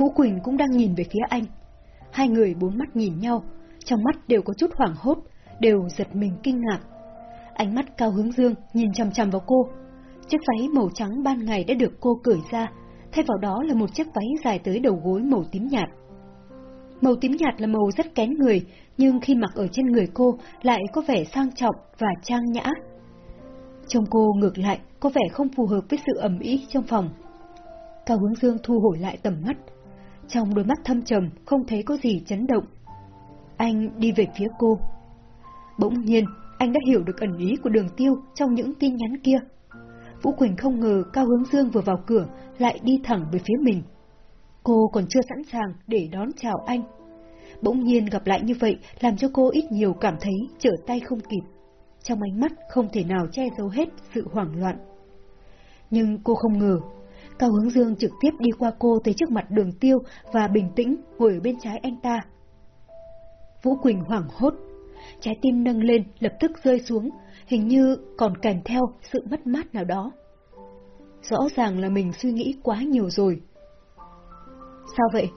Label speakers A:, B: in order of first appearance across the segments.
A: Vũ Quỳnh cũng đang nhìn về phía anh. Hai người bốn mắt nhìn nhau, trong mắt đều có chút hoảng hốt, đều giật mình kinh ngạc. Ánh mắt cao hướng dương nhìn chằm chằm vào cô. Chiếc váy màu trắng ban ngày đã được cô cởi ra, thay vào đó là một chiếc váy dài tới đầu gối màu tím nhạt. Màu tím nhạt là màu rất kén người, nhưng khi mặc ở trên người cô lại có vẻ sang trọng và trang nhã. Trông cô ngược lại có vẻ không phù hợp với sự ẩm ý trong phòng. Cao Hướng Dương thu hồi lại tầm mắt. Trong đôi mắt thâm trầm không thấy có gì chấn động. Anh đi về phía cô. Bỗng nhiên, anh đã hiểu được ẩn ý của đường tiêu trong những tin nhắn kia. Vũ Quỳnh không ngờ Cao Hướng Dương vừa vào cửa lại đi thẳng về phía mình. Cô còn chưa sẵn sàng để đón chào anh. Bỗng nhiên gặp lại như vậy làm cho cô ít nhiều cảm thấy trở tay không kịp. Trong ánh mắt không thể nào che giấu hết sự hoảng loạn. Nhưng cô không ngờ, Cao Hướng Dương trực tiếp đi qua cô tới trước mặt đường tiêu và bình tĩnh ngồi ở bên trái anh ta. Vũ Quỳnh hoảng hốt, trái tim nâng lên lập tức rơi xuống, hình như còn kèm theo sự mất mát nào đó. Rõ ràng là mình suy nghĩ quá nhiều rồi. Sao vậy?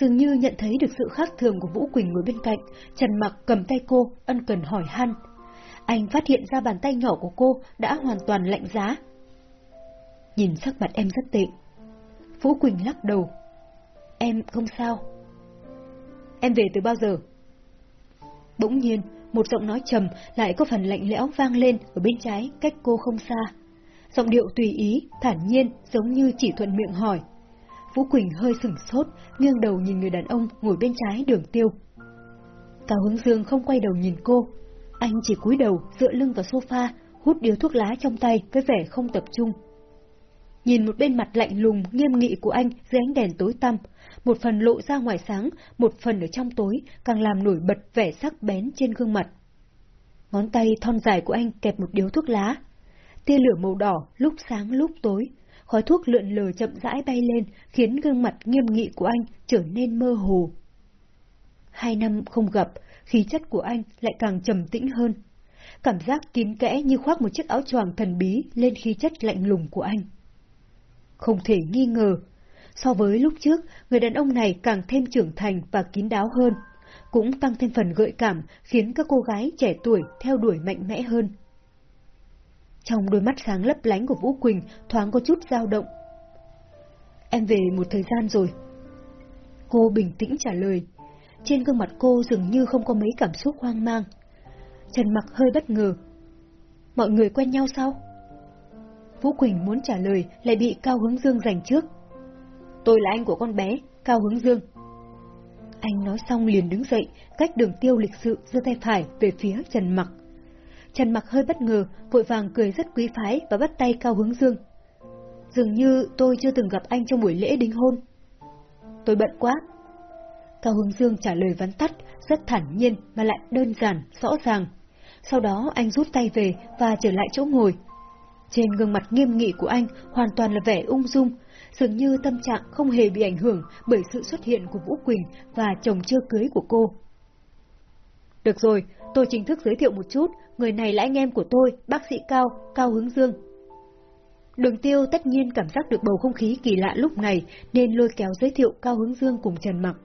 A: Dường như nhận thấy được sự khác thường của Vũ Quỳnh ngồi bên cạnh, Trần Mặc cầm tay cô, ân cần hỏi han. Anh phát hiện ra bàn tay nhỏ của cô đã hoàn toàn lạnh giá. Nhìn sắc mặt em rất tệ. Vũ Quỳnh lắc đầu. Em không sao. Em về từ bao giờ? Bỗng nhiên, một giọng nói trầm lại có phần lạnh lẽo vang lên ở bên trái cách cô không xa. Giọng điệu tùy ý, thản nhiên, giống như chỉ thuận miệng hỏi. Vũ Quỳnh hơi sửng sốt, nghiêng đầu nhìn người đàn ông ngồi bên trái đường tiêu. Cao Hướng Dương không quay đầu nhìn cô. Anh chỉ cúi đầu, dựa lưng vào sofa, hút điếu thuốc lá trong tay với vẻ không tập trung. Nhìn một bên mặt lạnh lùng, nghiêm nghị của anh dưới ánh đèn tối tăm, một phần lộ ra ngoài sáng, một phần ở trong tối, càng làm nổi bật vẻ sắc bén trên gương mặt. Ngón tay thon dài của anh kẹp một điếu thuốc lá. Tia lửa màu đỏ lúc sáng lúc tối, khói thuốc lượn lờ chậm rãi bay lên, khiến gương mặt nghiêm nghị của anh trở nên mơ hồ. Hai năm không gặp, khí chất của anh lại càng trầm tĩnh hơn. Cảm giác kín kẽ như khoác một chiếc áo choàng thần bí lên khí chất lạnh lùng của anh. Không thể nghi ngờ, so với lúc trước, người đàn ông này càng thêm trưởng thành và kín đáo hơn, cũng tăng thêm phần gợi cảm khiến các cô gái trẻ tuổi theo đuổi mạnh mẽ hơn. Trong đôi mắt sáng lấp lánh của Vũ Quỳnh thoáng có chút dao động. Em về một thời gian rồi. Cô bình tĩnh trả lời. Trên gương mặt cô dường như không có mấy cảm xúc hoang mang. Trần mặc hơi bất ngờ. Mọi người quen nhau sao? Vũ Quỳnh muốn trả lời lại bị Cao Hướng Dương giành trước. Tôi là anh của con bé, Cao Hướng Dương. Anh nói xong liền đứng dậy, cách đường tiêu lịch sự giơ tay phải về phía Trần Mặc. Trần Mặc hơi bất ngờ, vội vàng cười rất quý phái và bắt tay Cao Hướng Dương. Dường như tôi chưa từng gặp anh trong buổi lễ đính hôn. Tôi bận quá. Cao Hướng Dương trả lời vắn tắt, rất thản nhiên mà lại đơn giản, rõ ràng. Sau đó anh rút tay về và trở lại chỗ ngồi. Trên gương mặt nghiêm nghị của anh hoàn toàn là vẻ ung dung, dường như tâm trạng không hề bị ảnh hưởng bởi sự xuất hiện của Vũ Quỳnh và chồng chưa cưới của cô. Được rồi, tôi chính thức giới thiệu một chút, người này là anh em của tôi, bác sĩ Cao, Cao Hướng Dương. Đường tiêu tất nhiên cảm giác được bầu không khí kỳ lạ lúc này nên lôi kéo giới thiệu Cao Hướng Dương cùng Trần Mặc.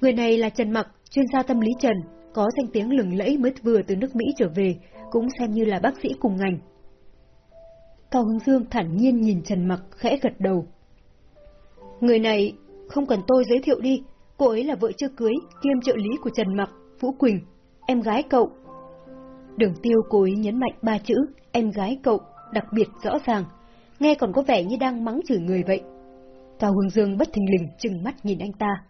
A: Người này là Trần Mặc, chuyên gia tâm lý Trần, có danh tiếng lừng lẫy mới vừa từ nước Mỹ trở về, cũng xem như là bác sĩ cùng ngành. Cao Hướng Dương thản nhiên nhìn Trần Mặc khẽ gật đầu. Người này không cần tôi giới thiệu đi, cô ấy là vợ chưa cưới, kiêm trợ lý của Trần Mặc, Vũ Quỳnh, em gái cậu. Đường tiêu cố ý nhấn mạnh ba chữ, em gái cậu, đặc biệt rõ ràng, nghe còn có vẻ như đang mắng chửi người vậy. Cao Hương Dương bất thình lình chừng mắt nhìn anh ta.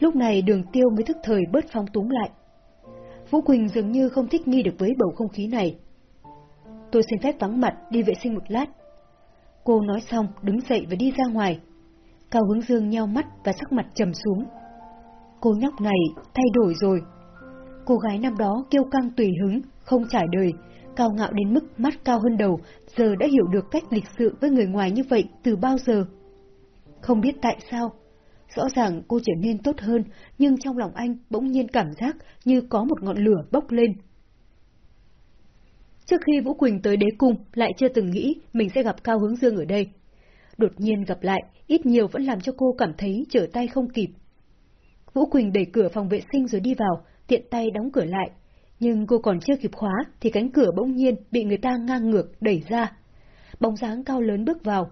A: Lúc này đường tiêu mới thức thời bớt phong túng lại. Vũ Quỳnh dường như không thích nghi được với bầu không khí này. Tôi xin phép vắng mặt đi vệ sinh một lát. Cô nói xong đứng dậy và đi ra ngoài. Cao Hướng Dương nheo mắt và sắc mặt trầm xuống. Cô nhóc này thay đổi rồi. Cô gái năm đó kiêu căng tùy hứng, không trải đời, cao ngạo đến mức mắt cao hơn đầu, giờ đã hiểu được cách lịch sự với người ngoài như vậy từ bao giờ. Không biết tại sao, rõ ràng cô trở nên tốt hơn, nhưng trong lòng anh bỗng nhiên cảm giác như có một ngọn lửa bốc lên. Trước khi Vũ Quỳnh tới đế cung, lại chưa từng nghĩ mình sẽ gặp Cao Hướng Dương ở đây. đột nhiên gặp lại, ít nhiều vẫn làm cho cô cảm thấy trở tay không kịp. Vũ Quỳnh đẩy cửa phòng vệ sinh rồi đi vào, tiện tay đóng cửa lại. Nhưng cô còn chưa kịp khóa thì cánh cửa bỗng nhiên bị người ta ngang ngược đẩy ra. Bóng dáng cao lớn bước vào.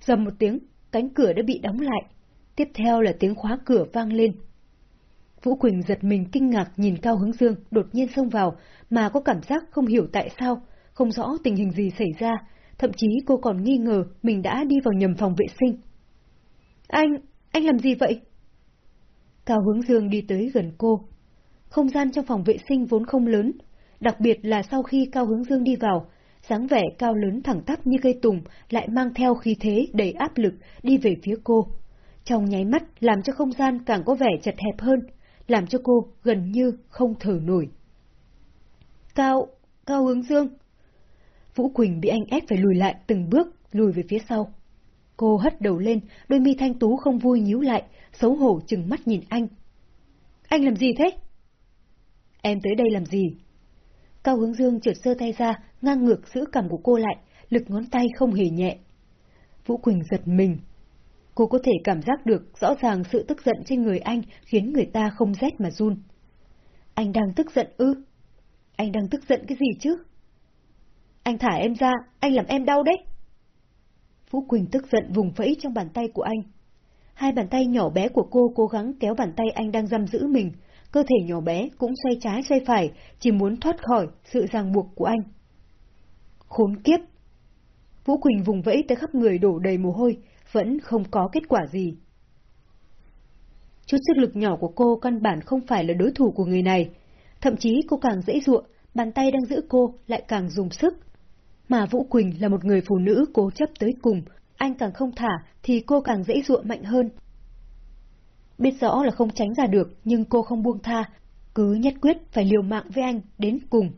A: Dầm một tiếng, cánh cửa đã bị đóng lại. Tiếp theo là tiếng khóa cửa vang lên. Vũ Quỳnh giật mình kinh ngạc nhìn Cao Hướng Dương đột nhiên xông vào, mà có cảm giác không hiểu tại sao, không rõ tình hình gì xảy ra, thậm chí cô còn nghi ngờ mình đã đi vào nhầm phòng vệ sinh. Anh, anh làm gì vậy? Cao Hướng Dương đi tới gần cô. Không gian trong phòng vệ sinh vốn không lớn, đặc biệt là sau khi Cao Hướng Dương đi vào, dáng vẻ cao lớn thẳng tắp như cây tùng lại mang theo khí thế đầy áp lực đi về phía cô. Trong nháy mắt làm cho không gian càng có vẻ chật hẹp hơn, làm cho cô gần như không thở nổi. Cao, Cao Hướng Dương. Vũ Quỳnh bị anh ép phải lùi lại từng bước, lùi về phía sau. Cô hất đầu lên, đôi mi thanh tú không vui nhíu lại, xấu hổ chừng mắt nhìn anh. Anh làm gì thế? Em tới đây làm gì? Cao hướng dương trượt sơ tay ra, ngang ngược giữ cầm của cô lại, lực ngón tay không hề nhẹ. Vũ Quỳnh giật mình. Cô có thể cảm giác được rõ ràng sự tức giận trên người anh khiến người ta không rét mà run. Anh đang tức giận ư? Anh đang tức giận cái gì chứ? Anh thả em ra, anh làm em đau đấy. Vũ Quỳnh tức giận vùng vẫy trong bàn tay của anh. Hai bàn tay nhỏ bé của cô cố gắng kéo bàn tay anh đang giam giữ mình, cơ thể nhỏ bé cũng xoay trái xoay phải, chỉ muốn thoát khỏi sự ràng buộc của anh. Khốn kiếp! Vũ Quỳnh vùng vẫy tới khắp người đổ đầy mồ hôi, vẫn không có kết quả gì. Chút sức lực nhỏ của cô căn bản không phải là đối thủ của người này. Thậm chí cô càng dễ dụa, bàn tay đang giữ cô lại càng dùng sức. Mà Vũ Quỳnh là một người phụ nữ cố chấp tới cùng, anh càng không thả thì cô càng dễ dụa mạnh hơn. Biết rõ là không tránh ra được, nhưng cô không buông tha, cứ nhất quyết phải liều mạng với anh đến cùng.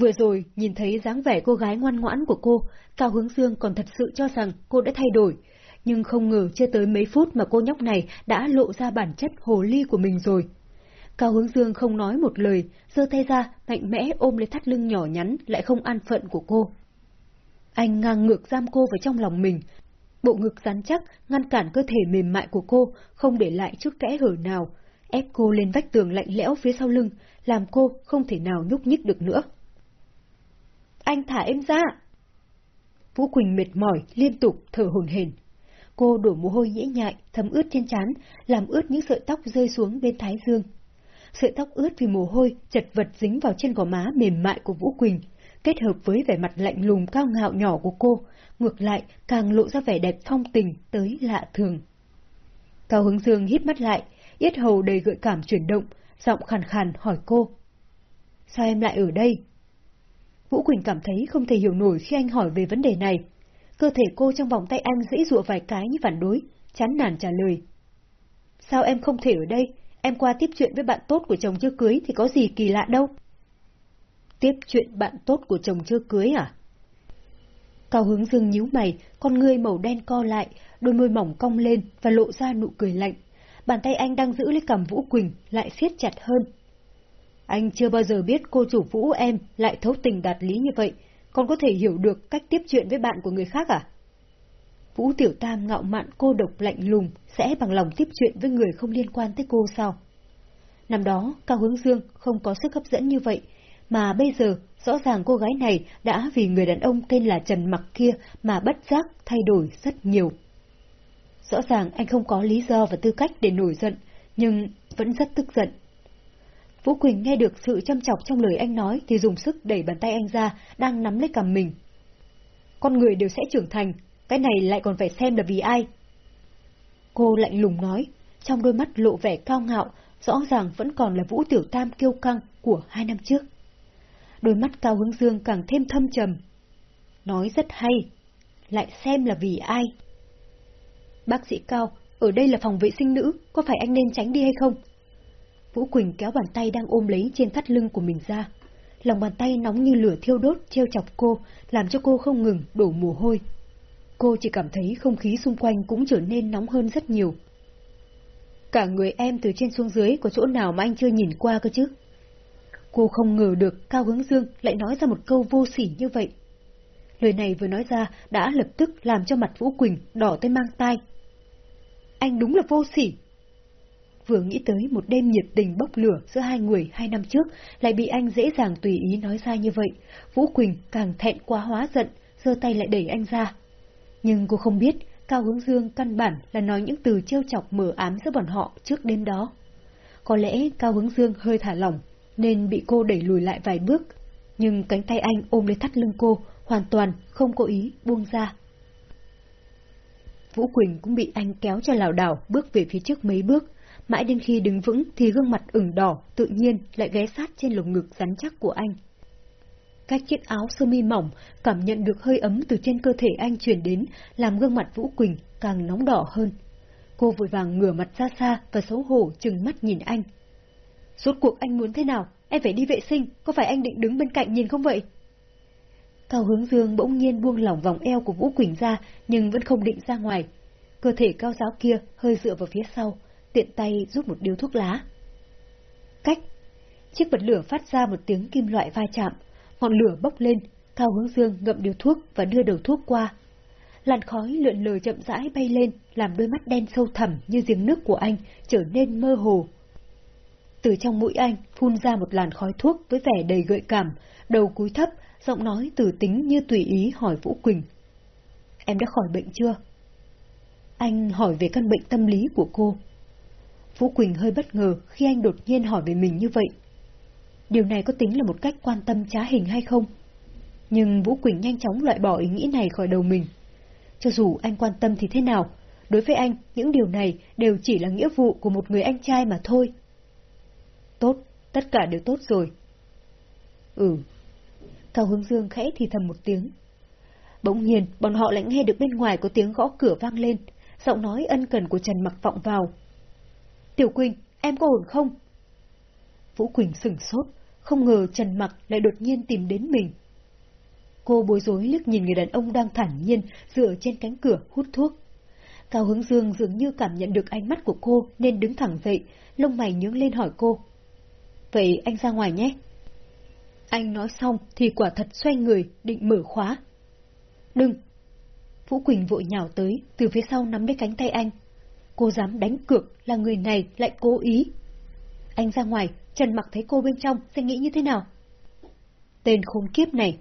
A: Vừa rồi, nhìn thấy dáng vẻ cô gái ngoan ngoãn của cô, Cao Hướng Dương còn thật sự cho rằng cô đã thay đổi, nhưng không ngờ chưa tới mấy phút mà cô nhóc này đã lộ ra bản chất hồ ly của mình rồi. Cao Hướng Dương không nói một lời, giơ tay ra, mạnh mẽ ôm lấy thắt lưng nhỏ nhắn lại không an phận của cô. Anh ngang ngược giam cô vào trong lòng mình, bộ ngực rắn chắc ngăn cản cơ thể mềm mại của cô, không để lại chút kẽ hở nào, ép cô lên vách tường lạnh lẽo phía sau lưng, làm cô không thể nào nhúc nhích được nữa. Anh thả em ra! Vũ Quỳnh mệt mỏi, liên tục thở hồn hển. Cô đổ mồ hôi nhễ nhại, thấm ướt trên trán, làm ướt những sợi tóc rơi xuống bên thái dương. Sợi tóc ướt vì mồ hôi, chật vật dính vào trên gò má mềm mại của Vũ Quỳnh, kết hợp với vẻ mặt lạnh lùng cao ngạo nhỏ của cô, ngược lại càng lộ ra vẻ đẹp phong tình tới lạ thường. Cao Hướng Dương hít mắt lại, yết hầu đầy gợi cảm chuyển động, giọng khàn khàn hỏi cô. Sao em lại ở đây? Vũ Quỳnh cảm thấy không thể hiểu nổi khi anh hỏi về vấn đề này. Cơ thể cô trong vòng tay anh dễ dụa vài cái như phản đối, chán nản trả lời. Sao em không thể ở đây? Em qua tiếp chuyện với bạn tốt của chồng chưa cưới thì có gì kỳ lạ đâu. Tiếp chuyện bạn tốt của chồng chưa cưới à? Cao hướng dương nhíu mày, con ngươi màu đen co lại, đôi môi mỏng cong lên và lộ ra nụ cười lạnh. Bàn tay anh đang giữ lấy cầm Vũ Quỳnh lại siết chặt hơn. Anh chưa bao giờ biết cô chủ Vũ em lại thấu tình đạt lý như vậy, còn có thể hiểu được cách tiếp chuyện với bạn của người khác à? Vũ Tiểu Tam ngạo mạn cô độc lạnh lùng sẽ bằng lòng tiếp chuyện với người không liên quan tới cô sao? Năm đó, Cao Hướng Dương không có sức hấp dẫn như vậy, mà bây giờ rõ ràng cô gái này đã vì người đàn ông tên là Trần Mặc kia mà bất giác thay đổi rất nhiều. Rõ ràng anh không có lý do và tư cách để nổi giận, nhưng vẫn rất tức giận. Vũ Quỳnh nghe được sự chăm chọc trong lời anh nói thì dùng sức đẩy bàn tay anh ra, đang nắm lấy cầm mình. Con người đều sẽ trưởng thành, cái này lại còn phải xem là vì ai. Cô lạnh lùng nói, trong đôi mắt lộ vẻ cao ngạo, rõ ràng vẫn còn là Vũ Tiểu Tam kiêu căng của hai năm trước đôi mắt Cao Hướng Dương càng thêm thâm trầm. Nói rất hay, lại xem là vì ai. Bác sĩ Cao, ở đây là phòng vệ sinh nữ, có phải anh nên tránh đi hay không? Vũ Quỳnh kéo bàn tay đang ôm lấy trên thắt lưng của mình ra. Lòng bàn tay nóng như lửa thiêu đốt treo chọc cô, làm cho cô không ngừng đổ mồ hôi. Cô chỉ cảm thấy không khí xung quanh cũng trở nên nóng hơn rất nhiều. Cả người em từ trên xuống dưới có chỗ nào mà anh chưa nhìn qua cơ chứ? Cô không ngờ được Cao Hướng Dương lại nói ra một câu vô sỉ như vậy. Lời này vừa nói ra đã lập tức làm cho mặt Vũ Quỳnh đỏ tới mang tai. Anh đúng là vô sỉ. Vừa nghĩ tới một đêm nhiệt tình bốc lửa giữa hai người hai năm trước, lại bị anh dễ dàng tùy ý nói ra như vậy, Vũ Quỳnh càng thẹn quá hóa giận, giơ tay lại đẩy anh ra. Nhưng cô không biết, Cao Hướng Dương căn bản là nói những từ trêu chọc mở ám giữa bọn họ trước đêm đó. Có lẽ Cao Hướng Dương hơi thả lỏng, nên bị cô đẩy lùi lại vài bước, nhưng cánh tay anh ôm lấy thắt lưng cô, hoàn toàn không cố ý buông ra. Vũ Quỳnh cũng bị anh kéo cho lảo đảo bước về phía trước mấy bước, mãi đến khi đứng vững thì gương mặt ửng đỏ tự nhiên lại ghé sát trên lồng ngực rắn chắc của anh. Cách chiếc áo sơ mi mỏng cảm nhận được hơi ấm từ trên cơ thể anh truyền đến, làm gương mặt Vũ Quỳnh càng nóng đỏ hơn. Cô vội vàng ngửa mặt ra xa và xấu hổ chừng mắt nhìn anh. Rốt cuộc anh muốn thế nào? Em phải đi vệ sinh, có phải anh định đứng bên cạnh nhìn không vậy? Cao hướng dương bỗng nhiên buông lỏng vòng eo của Vũ Quỳnh ra, nhưng vẫn không định ra ngoài. Cơ thể cao giáo kia hơi dựa vào phía sau, tiện tay rút một điếu thuốc lá. Cách! Chiếc bật lửa phát ra một tiếng kim loại va chạm, ngọn lửa bốc lên, Cao hướng dương ngậm điếu thuốc và đưa đầu thuốc qua. Làn khói lượn lờ chậm rãi bay lên, làm đôi mắt đen sâu thẳm như giếng nước của anh trở nên mơ hồ. Từ trong mũi anh phun ra một làn khói thuốc với vẻ đầy gợi cảm, đầu cúi thấp, giọng nói từ tính như tùy ý hỏi Vũ Quỳnh. Em đã khỏi bệnh chưa? Anh hỏi về căn bệnh tâm lý của cô. Vũ Quỳnh hơi bất ngờ khi anh đột nhiên hỏi về mình như vậy. Điều này có tính là một cách quan tâm trá hình hay không? Nhưng Vũ Quỳnh nhanh chóng loại bỏ ý nghĩ này khỏi đầu mình. Cho dù anh quan tâm thì thế nào, đối với anh, những điều này đều chỉ là nghĩa vụ của một người anh trai mà thôi. Tốt, tất cả đều tốt rồi. Ừ. Cao Hướng Dương khẽ thì thầm một tiếng. Bỗng nhiên, bọn họ lại nghe được bên ngoài có tiếng gõ cửa vang lên, giọng nói ân cần của Trần Mặc vọng vào. Tiểu Quỳnh, em có ổn không? Vũ Quỳnh sửng sốt, không ngờ Trần Mặc lại đột nhiên tìm đến mình. Cô bối rối liếc nhìn người đàn ông đang thản nhiên dựa trên cánh cửa hút thuốc. Cao Hướng Dương dường như cảm nhận được ánh mắt của cô nên đứng thẳng dậy, lông mày nhướng lên hỏi cô. Vậy anh ra ngoài nhé. Anh nói xong thì quả thật xoay người, định mở khóa. Đừng! Vũ Quỳnh vội nhào tới, từ phía sau nắm lấy cánh tay anh. Cô dám đánh cược là người này lại cố ý. Anh ra ngoài, Trần mặc thấy cô bên trong sẽ nghĩ như thế nào? Tên khốn kiếp này!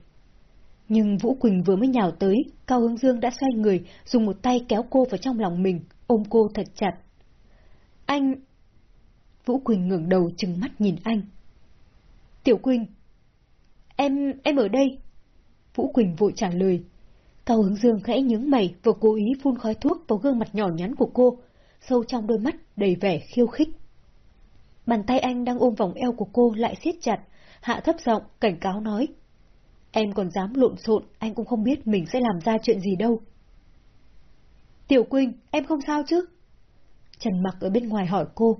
A: Nhưng Vũ Quỳnh vừa mới nhào tới, Cao Hướng Dương đã xoay người, dùng một tay kéo cô vào trong lòng mình, ôm cô thật chặt. Anh... Vũ Quỳnh ngẩng đầu trừng mắt nhìn anh. Tiểu Quỳnh! Em... em ở đây. Vũ Quỳnh vội trả lời. Cao Hướng Dương khẽ nhướng mày và cố ý phun khói thuốc vào gương mặt nhỏ nhắn của cô, sâu trong đôi mắt đầy vẻ khiêu khích. Bàn tay anh đang ôm vòng eo của cô lại siết chặt, hạ thấp giọng, cảnh cáo nói. Em còn dám lộn xộn, anh cũng không biết mình sẽ làm ra chuyện gì đâu. Tiểu Quỳnh, em không sao chứ? Trần Mặc ở bên ngoài hỏi cô.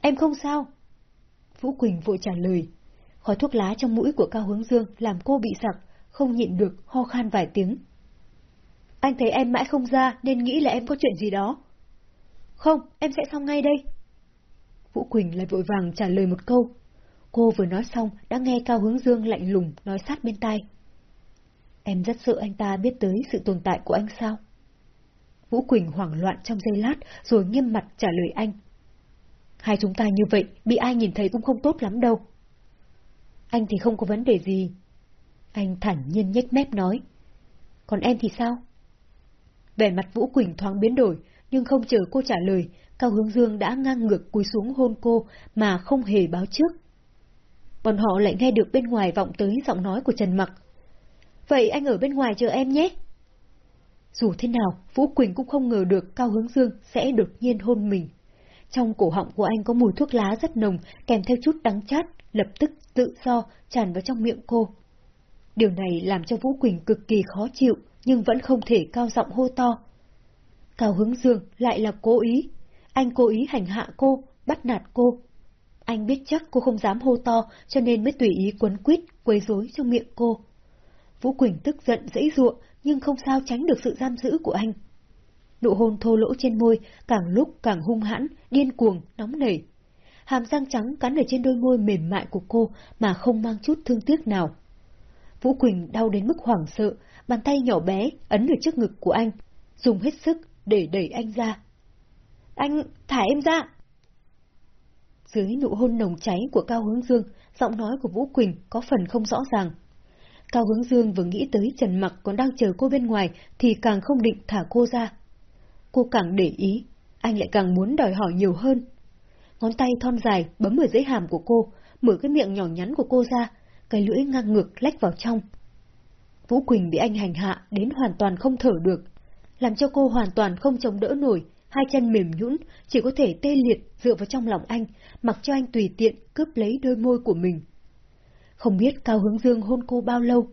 A: Em không sao. Vũ Quỳnh vội trả lời. Khói thuốc lá trong mũi của Cao Hướng Dương làm cô bị sặc, không nhịn được, ho khan vài tiếng. Anh thấy em mãi không ra nên nghĩ là em có chuyện gì đó. Không, em sẽ xong ngay đây. Vũ Quỳnh lại vội vàng trả lời một câu. Cô vừa nói xong đã nghe Cao Hướng Dương lạnh lùng nói sát bên tai. Em rất sợ anh ta biết tới sự tồn tại của anh sao? Vũ Quỳnh hoảng loạn trong giây lát rồi nghiêm mặt trả lời anh. Hai chúng ta như vậy, bị ai nhìn thấy cũng không tốt lắm đâu. Anh thì không có vấn đề gì. Anh thản nhiên nhếch mép nói. Còn em thì sao? Vẻ mặt Vũ Quỳnh thoáng biến đổi, nhưng không chờ cô trả lời, Cao Hướng Dương đã ngang ngược cúi xuống hôn cô mà không hề báo trước. Bọn họ lại nghe được bên ngoài vọng tới giọng nói của Trần Mặc. Vậy anh ở bên ngoài chờ em nhé. Dù thế nào, Vũ Quỳnh cũng không ngờ được Cao Hướng Dương sẽ đột nhiên hôn mình. Trong cổ họng của anh có mùi thuốc lá rất nồng, kèm theo chút đắng chát, lập tức tự do tràn vào trong miệng cô. Điều này làm cho Vũ Quỳnh cực kỳ khó chịu, nhưng vẫn không thể cao giọng hô to. Cao Hướng Dương lại là cố ý. Anh cố ý hành hạ cô, bắt nạt cô. Anh biết chắc cô không dám hô to, cho nên mới tùy ý quấn quýt, quấy rối trong miệng cô. Vũ Quỳnh tức giận dãy ruộng, nhưng không sao tránh được sự giam giữ của anh. Nụ hôn thô lỗ trên môi càng lúc càng hung hãn, điên cuồng, nóng nảy. Hàm răng trắng cắn ở trên đôi môi mềm mại của cô mà không mang chút thương tiếc nào. Vũ Quỳnh đau đến mức hoảng sợ, bàn tay nhỏ bé ấn ở trước ngực của anh, dùng hết sức để đẩy anh ra. Anh, thả em ra! Dưới nụ hôn nồng cháy của Cao Hướng Dương, giọng nói của Vũ Quỳnh có phần không rõ ràng. Cao Hướng Dương vừa nghĩ tới Trần Mặc còn đang chờ cô bên ngoài thì càng không định thả cô ra. Cô càng để ý, anh lại càng muốn đòi hỏi nhiều hơn. Ngón tay thon dài bấm ở dưới hàm của cô, mở cái miệng nhỏ nhắn của cô ra, cái lưỡi ngang ngược lách vào trong. Vũ Quỳnh bị anh hành hạ đến hoàn toàn không thở được, làm cho cô hoàn toàn không chống đỡ nổi, hai chân mềm nhũn, chỉ có thể tê liệt dựa vào trong lòng anh, mặc cho anh tùy tiện cướp lấy đôi môi của mình. Không biết Cao Hướng Dương hôn cô bao lâu.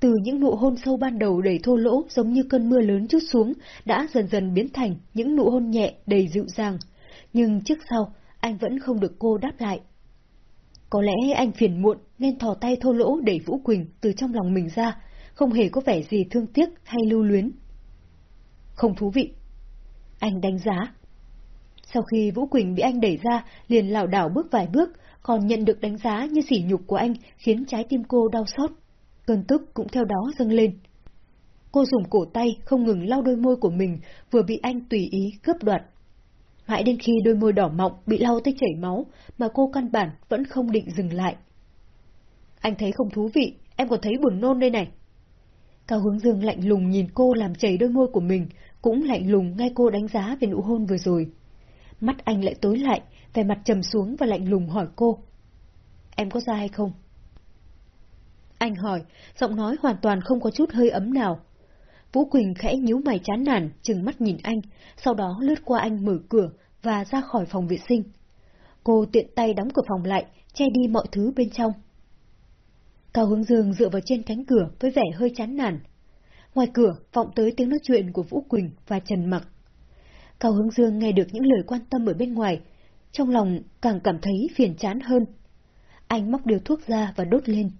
A: Từ những nụ hôn sâu ban đầu đầy thô lỗ giống như cơn mưa lớn chút xuống, đã dần dần biến thành những nụ hôn nhẹ đầy dịu dàng. Nhưng trước sau, anh vẫn không được cô đáp lại. Có lẽ anh phiền muộn nên thò tay thô lỗ đẩy Vũ Quỳnh từ trong lòng mình ra, không hề có vẻ gì thương tiếc hay lưu luyến. Không thú vị. Anh đánh giá. Sau khi Vũ Quỳnh bị anh đẩy ra, liền lảo đảo bước vài bước, còn nhận được đánh giá như sỉ nhục của anh khiến trái tim cô đau xót. Cơn tức cũng theo đó dâng lên. Cô dùng cổ tay không ngừng lau đôi môi của mình vừa bị anh tùy ý cướp đoạt. Mãi đến khi đôi môi đỏ mọng bị lau tới chảy máu mà cô căn bản vẫn không định dừng lại. Anh thấy không thú vị, em còn thấy buồn nôn đây này. Cao hướng dương lạnh lùng nhìn cô làm chảy đôi môi của mình, cũng lạnh lùng ngay cô đánh giá về nụ hôn vừa rồi. Mắt anh lại tối lại, vẻ mặt trầm xuống và lạnh lùng hỏi cô. Em có ra hay không? Anh hỏi, giọng nói hoàn toàn không có chút hơi ấm nào. Vũ Quỳnh khẽ nhíu mày chán nản, chừng mắt nhìn anh, sau đó lướt qua anh mở cửa và ra khỏi phòng vệ sinh. Cô tiện tay đóng cửa phòng lại, che đi mọi thứ bên trong. Cao Hướng Dương dựa vào trên cánh cửa với vẻ hơi chán nản. Ngoài cửa vọng tới tiếng nói chuyện của Vũ Quỳnh và Trần Mặc. Cao Hướng Dương nghe được những lời quan tâm ở bên ngoài, trong lòng càng cảm thấy phiền chán hơn. Anh móc điều thuốc ra và đốt lên.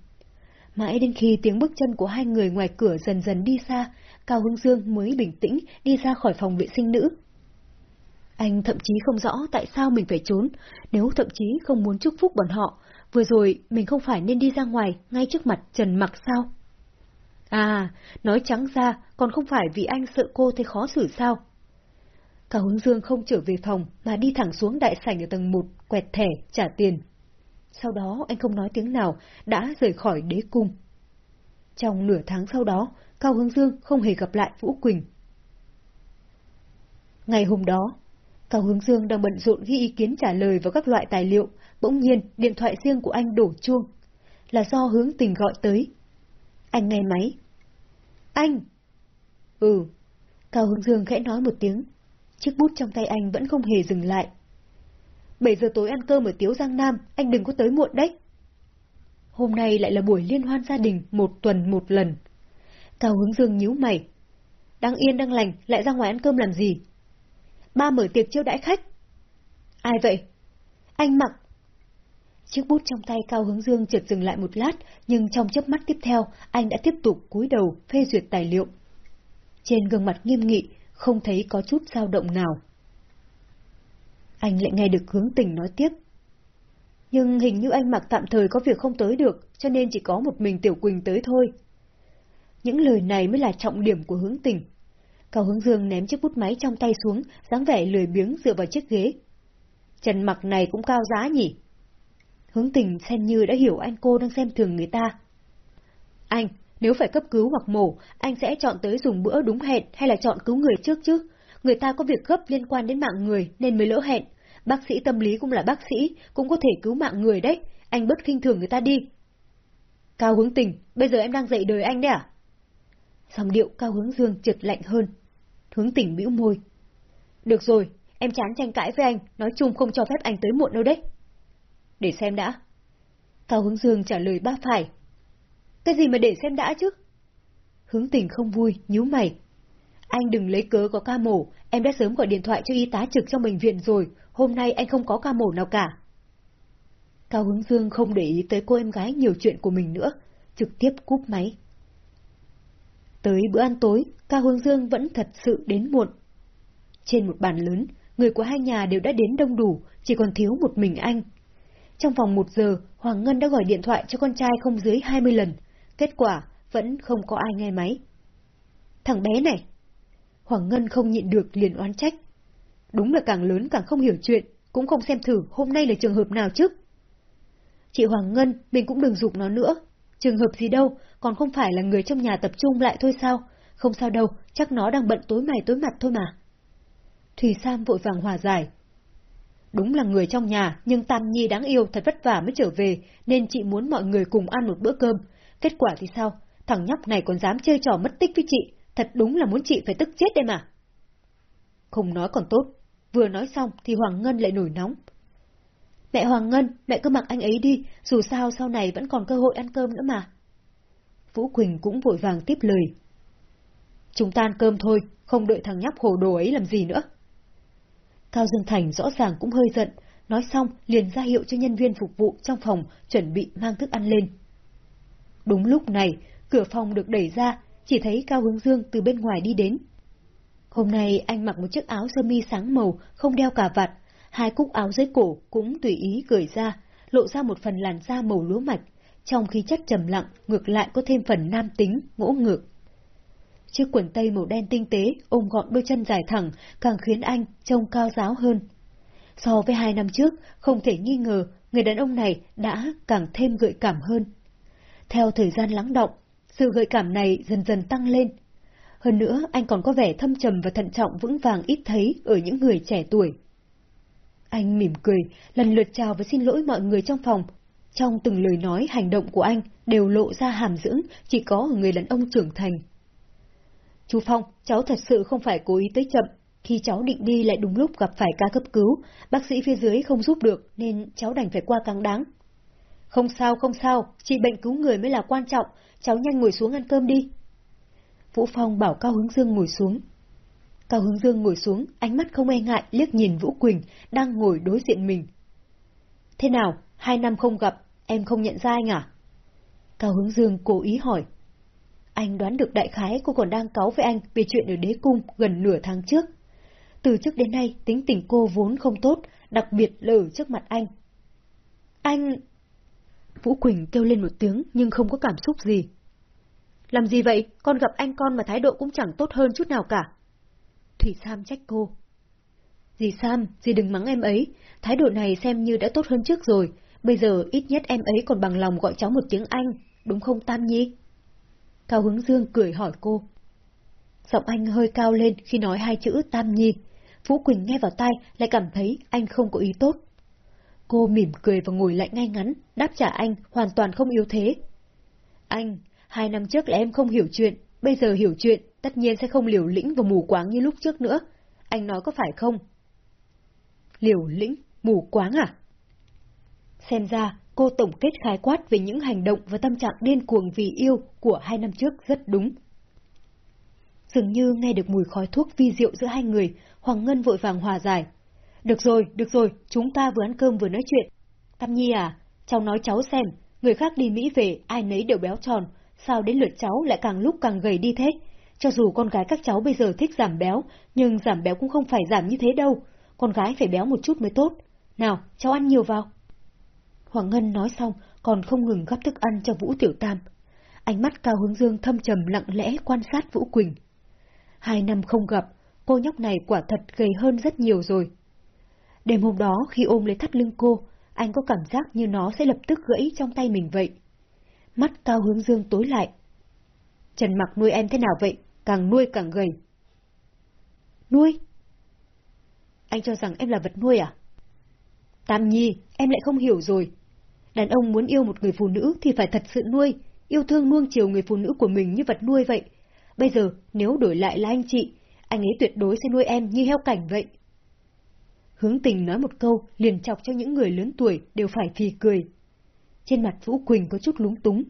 A: Mãi đến khi tiếng bước chân của hai người ngoài cửa dần dần đi xa, Cao Hướng Dương mới bình tĩnh đi ra khỏi phòng vệ sinh nữ. Anh thậm chí không rõ tại sao mình phải trốn, nếu thậm chí không muốn chúc phúc bọn họ, vừa rồi mình không phải nên đi ra ngoài ngay trước mặt Trần Mặc sao? À, nói trắng ra, còn không phải vì anh sợ cô thấy khó xử sao? Cao Hướng Dương không trở về phòng mà đi thẳng xuống đại sảnh ở tầng 1, quẹt thẻ, trả tiền. Sau đó anh không nói tiếng nào, đã rời khỏi đế cung. Trong nửa tháng sau đó, Cao Hướng Dương không hề gặp lại Vũ Quỳnh. Ngày hôm đó, Cao Hướng Dương đang bận rộn ghi ý kiến trả lời vào các loại tài liệu, bỗng nhiên điện thoại riêng của anh đổ chuông. Là do hướng tình gọi tới. Anh nghe máy. Anh! Ừ. Cao Hướng Dương khẽ nói một tiếng. Chiếc bút trong tay anh vẫn không hề dừng lại. 7 giờ tối ăn cơm ở Tiếu Giang Nam, anh đừng có tới muộn đấy. Hôm nay lại là buổi liên hoan gia đình một tuần một lần. Cao Hướng Dương nhíu mày. Đang yên đang lành, lại ra ngoài ăn cơm làm gì? Ba mở tiệc chiêu đãi khách. Ai vậy? Anh Mặc. Chiếc bút trong tay Cao Hướng Dương chợt dừng lại một lát, nhưng trong chớp mắt tiếp theo, anh đã tiếp tục cúi đầu phê duyệt tài liệu. Trên gương mặt nghiêm nghị, không thấy có chút dao động nào. Anh lại nghe được hướng tình nói tiếp. Nhưng hình như anh mặc tạm thời có việc không tới được, cho nên chỉ có một mình Tiểu Quỳnh tới thôi. Những lời này mới là trọng điểm của hướng tình. Cao hướng dương ném chiếc bút máy trong tay xuống, dáng vẻ lười biếng dựa vào chiếc ghế. Trần mặc này cũng cao giá nhỉ? Hướng tình xem như đã hiểu anh cô đang xem thường người ta. Anh, nếu phải cấp cứu hoặc mổ, anh sẽ chọn tới dùng bữa đúng hẹn hay là chọn cứu người trước chứ? Người ta có việc gấp liên quan đến mạng người nên mới lỡ hẹn. Bác sĩ tâm lý cũng là bác sĩ, cũng có thể cứu mạng người đấy. Anh bớt khinh thường người ta đi. Cao hướng tình, bây giờ em đang dạy đời anh đấy à? Dòng điệu cao hướng dương trượt lạnh hơn. Hướng tình bĩu môi. Được rồi, em chán tranh cãi với anh, nói chung không cho phép anh tới muộn đâu đấy. Để xem đã. Cao hướng dương trả lời ba phải. Cái gì mà để xem đã chứ? Hướng tình không vui, nhíu mày. Anh đừng lấy cớ có ca mổ, em đã sớm gọi điện thoại cho y tá trực trong bệnh viện rồi, hôm nay anh không có ca mổ nào cả. Cao Hướng Dương không để ý tới cô em gái nhiều chuyện của mình nữa, trực tiếp cúp máy. Tới bữa ăn tối, Cao Hướng Dương vẫn thật sự đến muộn. Trên một bàn lớn, người của hai nhà đều đã đến đông đủ, chỉ còn thiếu một mình anh. Trong vòng một giờ, Hoàng Ngân đã gọi điện thoại cho con trai không dưới 20 lần. Kết quả, vẫn không có ai nghe máy. Thằng bé này! Hoàng Ngân không nhịn được liền oán trách. Đúng là càng lớn càng không hiểu chuyện, cũng không xem thử hôm nay là trường hợp nào chứ. Chị Hoàng Ngân, mình cũng đừng dục nó nữa. Trường hợp gì đâu, còn không phải là người trong nhà tập trung lại thôi sao? Không sao đâu, chắc nó đang bận tối mày tối mặt thôi mà. Thùy Sam vội vàng hòa giải. Đúng là người trong nhà, nhưng Tam Nhi đáng yêu thật vất vả mới trở về, nên chị muốn mọi người cùng ăn một bữa cơm. Kết quả thì sao? Thằng nhóc này còn dám chơi trò mất tích với chị, thật đúng là muốn chị phải tức chết đây mà. Không nói còn tốt, vừa nói xong thì Hoàng Ngân lại nổi nóng. Mẹ Hoàng Ngân, mẹ cứ mặc anh ấy đi, dù sao sau này vẫn còn cơ hội ăn cơm nữa mà. Vũ Quỳnh cũng vội vàng tiếp lời. Chúng ta ăn cơm thôi, không đợi thằng nhóc hồ đồ ấy làm gì nữa. Cao Dương Thành rõ ràng cũng hơi giận, nói xong liền ra hiệu cho nhân viên phục vụ trong phòng chuẩn bị mang thức ăn lên. Đúng lúc này, cửa phòng được đẩy ra, chỉ thấy Cao Hướng Dương từ bên ngoài đi đến. Hôm nay anh mặc một chiếc áo sơ mi sáng màu, không đeo cà vạt, hai cúc áo dưới cổ cũng tùy ý gửi ra, lộ ra một phần làn da màu lúa mạch, trong khi chất trầm lặng ngược lại có thêm phần nam tính, ngỗ ngược. Chiếc quần tây màu đen tinh tế ôm gọn đôi chân dài thẳng càng khiến anh trông cao giáo hơn. So với hai năm trước, không thể nghi ngờ người đàn ông này đã càng thêm gợi cảm hơn. Theo thời gian lắng động, sự gợi cảm này dần dần tăng lên. Hơn nữa, anh còn có vẻ thâm trầm và thận trọng vững vàng ít thấy ở những người trẻ tuổi. Anh mỉm cười, lần lượt chào và xin lỗi mọi người trong phòng. Trong từng lời nói, hành động của anh đều lộ ra hàm dưỡng chỉ có ở người đàn ông trưởng thành. Chú Phong, cháu thật sự không phải cố ý tới chậm. Khi cháu định đi lại đúng lúc gặp phải ca cấp cứu, bác sĩ phía dưới không giúp được nên cháu đành phải qua căng đáng. Không sao, không sao, trị bệnh cứu người mới là quan trọng, cháu nhanh ngồi xuống ăn cơm đi. Vũ Phong bảo Cao Hướng Dương ngồi xuống. Cao Hướng Dương ngồi xuống, ánh mắt không e ngại liếc nhìn Vũ Quỳnh đang ngồi đối diện mình. Thế nào, hai năm không gặp, em không nhận ra anh à? Cao Hướng Dương cố ý hỏi. Anh đoán được đại khái cô còn đang cáu với anh về chuyện ở đế cung gần nửa tháng trước. Từ trước đến nay, tính tình cô vốn không tốt, đặc biệt là ở trước mặt anh. Anh... Vũ Quỳnh kêu lên một tiếng nhưng không có cảm xúc gì. Làm gì vậy? Con gặp anh con mà thái độ cũng chẳng tốt hơn chút nào cả. Thủy Sam trách cô. Dì Sam, dì đừng mắng em ấy, thái độ này xem như đã tốt hơn trước rồi, bây giờ ít nhất em ấy còn bằng lòng gọi cháu một tiếng Anh, đúng không Tam Nhi? Cao Hướng Dương cười hỏi cô. Giọng anh hơi cao lên khi nói hai chữ Tam Nhi. Vũ Quỳnh nghe vào tai lại cảm thấy anh không có ý tốt. Cô mỉm cười và ngồi lại ngay ngắn, đáp trả anh hoàn toàn không yếu thế. Anh, hai năm trước là em không hiểu chuyện, bây giờ hiểu chuyện, tất nhiên sẽ không liều lĩnh và mù quáng như lúc trước nữa. Anh nói có phải không? Liều lĩnh, mù quáng à? Xem ra, cô tổng kết khái quát về những hành động và tâm trạng điên cuồng vì yêu của hai năm trước rất đúng. Dường như nghe được mùi khói thuốc vi rượu giữa hai người, Hoàng Ngân vội vàng hòa giải. Được rồi, được rồi, chúng ta vừa ăn cơm vừa nói chuyện. Tam Nhi à, cháu nói cháu xem, người khác đi Mỹ về, ai nấy đều béo tròn, sao đến lượt cháu lại càng lúc càng gầy đi thế? Cho dù con gái các cháu bây giờ thích giảm béo, nhưng giảm béo cũng không phải giảm như thế đâu. Con gái phải béo một chút mới tốt. Nào, cháu ăn nhiều vào. Hoàng Ngân nói xong, còn không ngừng gắp thức ăn cho Vũ Tiểu Tam. Ánh mắt Cao Hướng Dương thâm trầm lặng lẽ quan sát Vũ Quỳnh. Hai năm không gặp, cô nhóc này quả thật gầy hơn rất nhiều rồi. Đêm hôm đó khi ôm lấy thắt lưng cô, anh có cảm giác như nó sẽ lập tức gãy trong tay mình vậy. Mắt Cao Hướng Dương tối lại. Trần Mặc nuôi em thế nào vậy? Càng nuôi càng gầy. Nuôi? Anh cho rằng em là vật nuôi à? Tam Nhi, em lại không hiểu rồi. Đàn ông muốn yêu một người phụ nữ thì phải thật sự nuôi, yêu thương nuông chiều người phụ nữ của mình như vật nuôi vậy. Bây giờ, nếu đổi lại là anh chị, anh ấy tuyệt đối sẽ nuôi em như heo cảnh vậy. Hướng tình nói một câu liền chọc cho những người lớn tuổi đều phải phì cười. Trên mặt Vũ Quỳnh có chút lúng túng.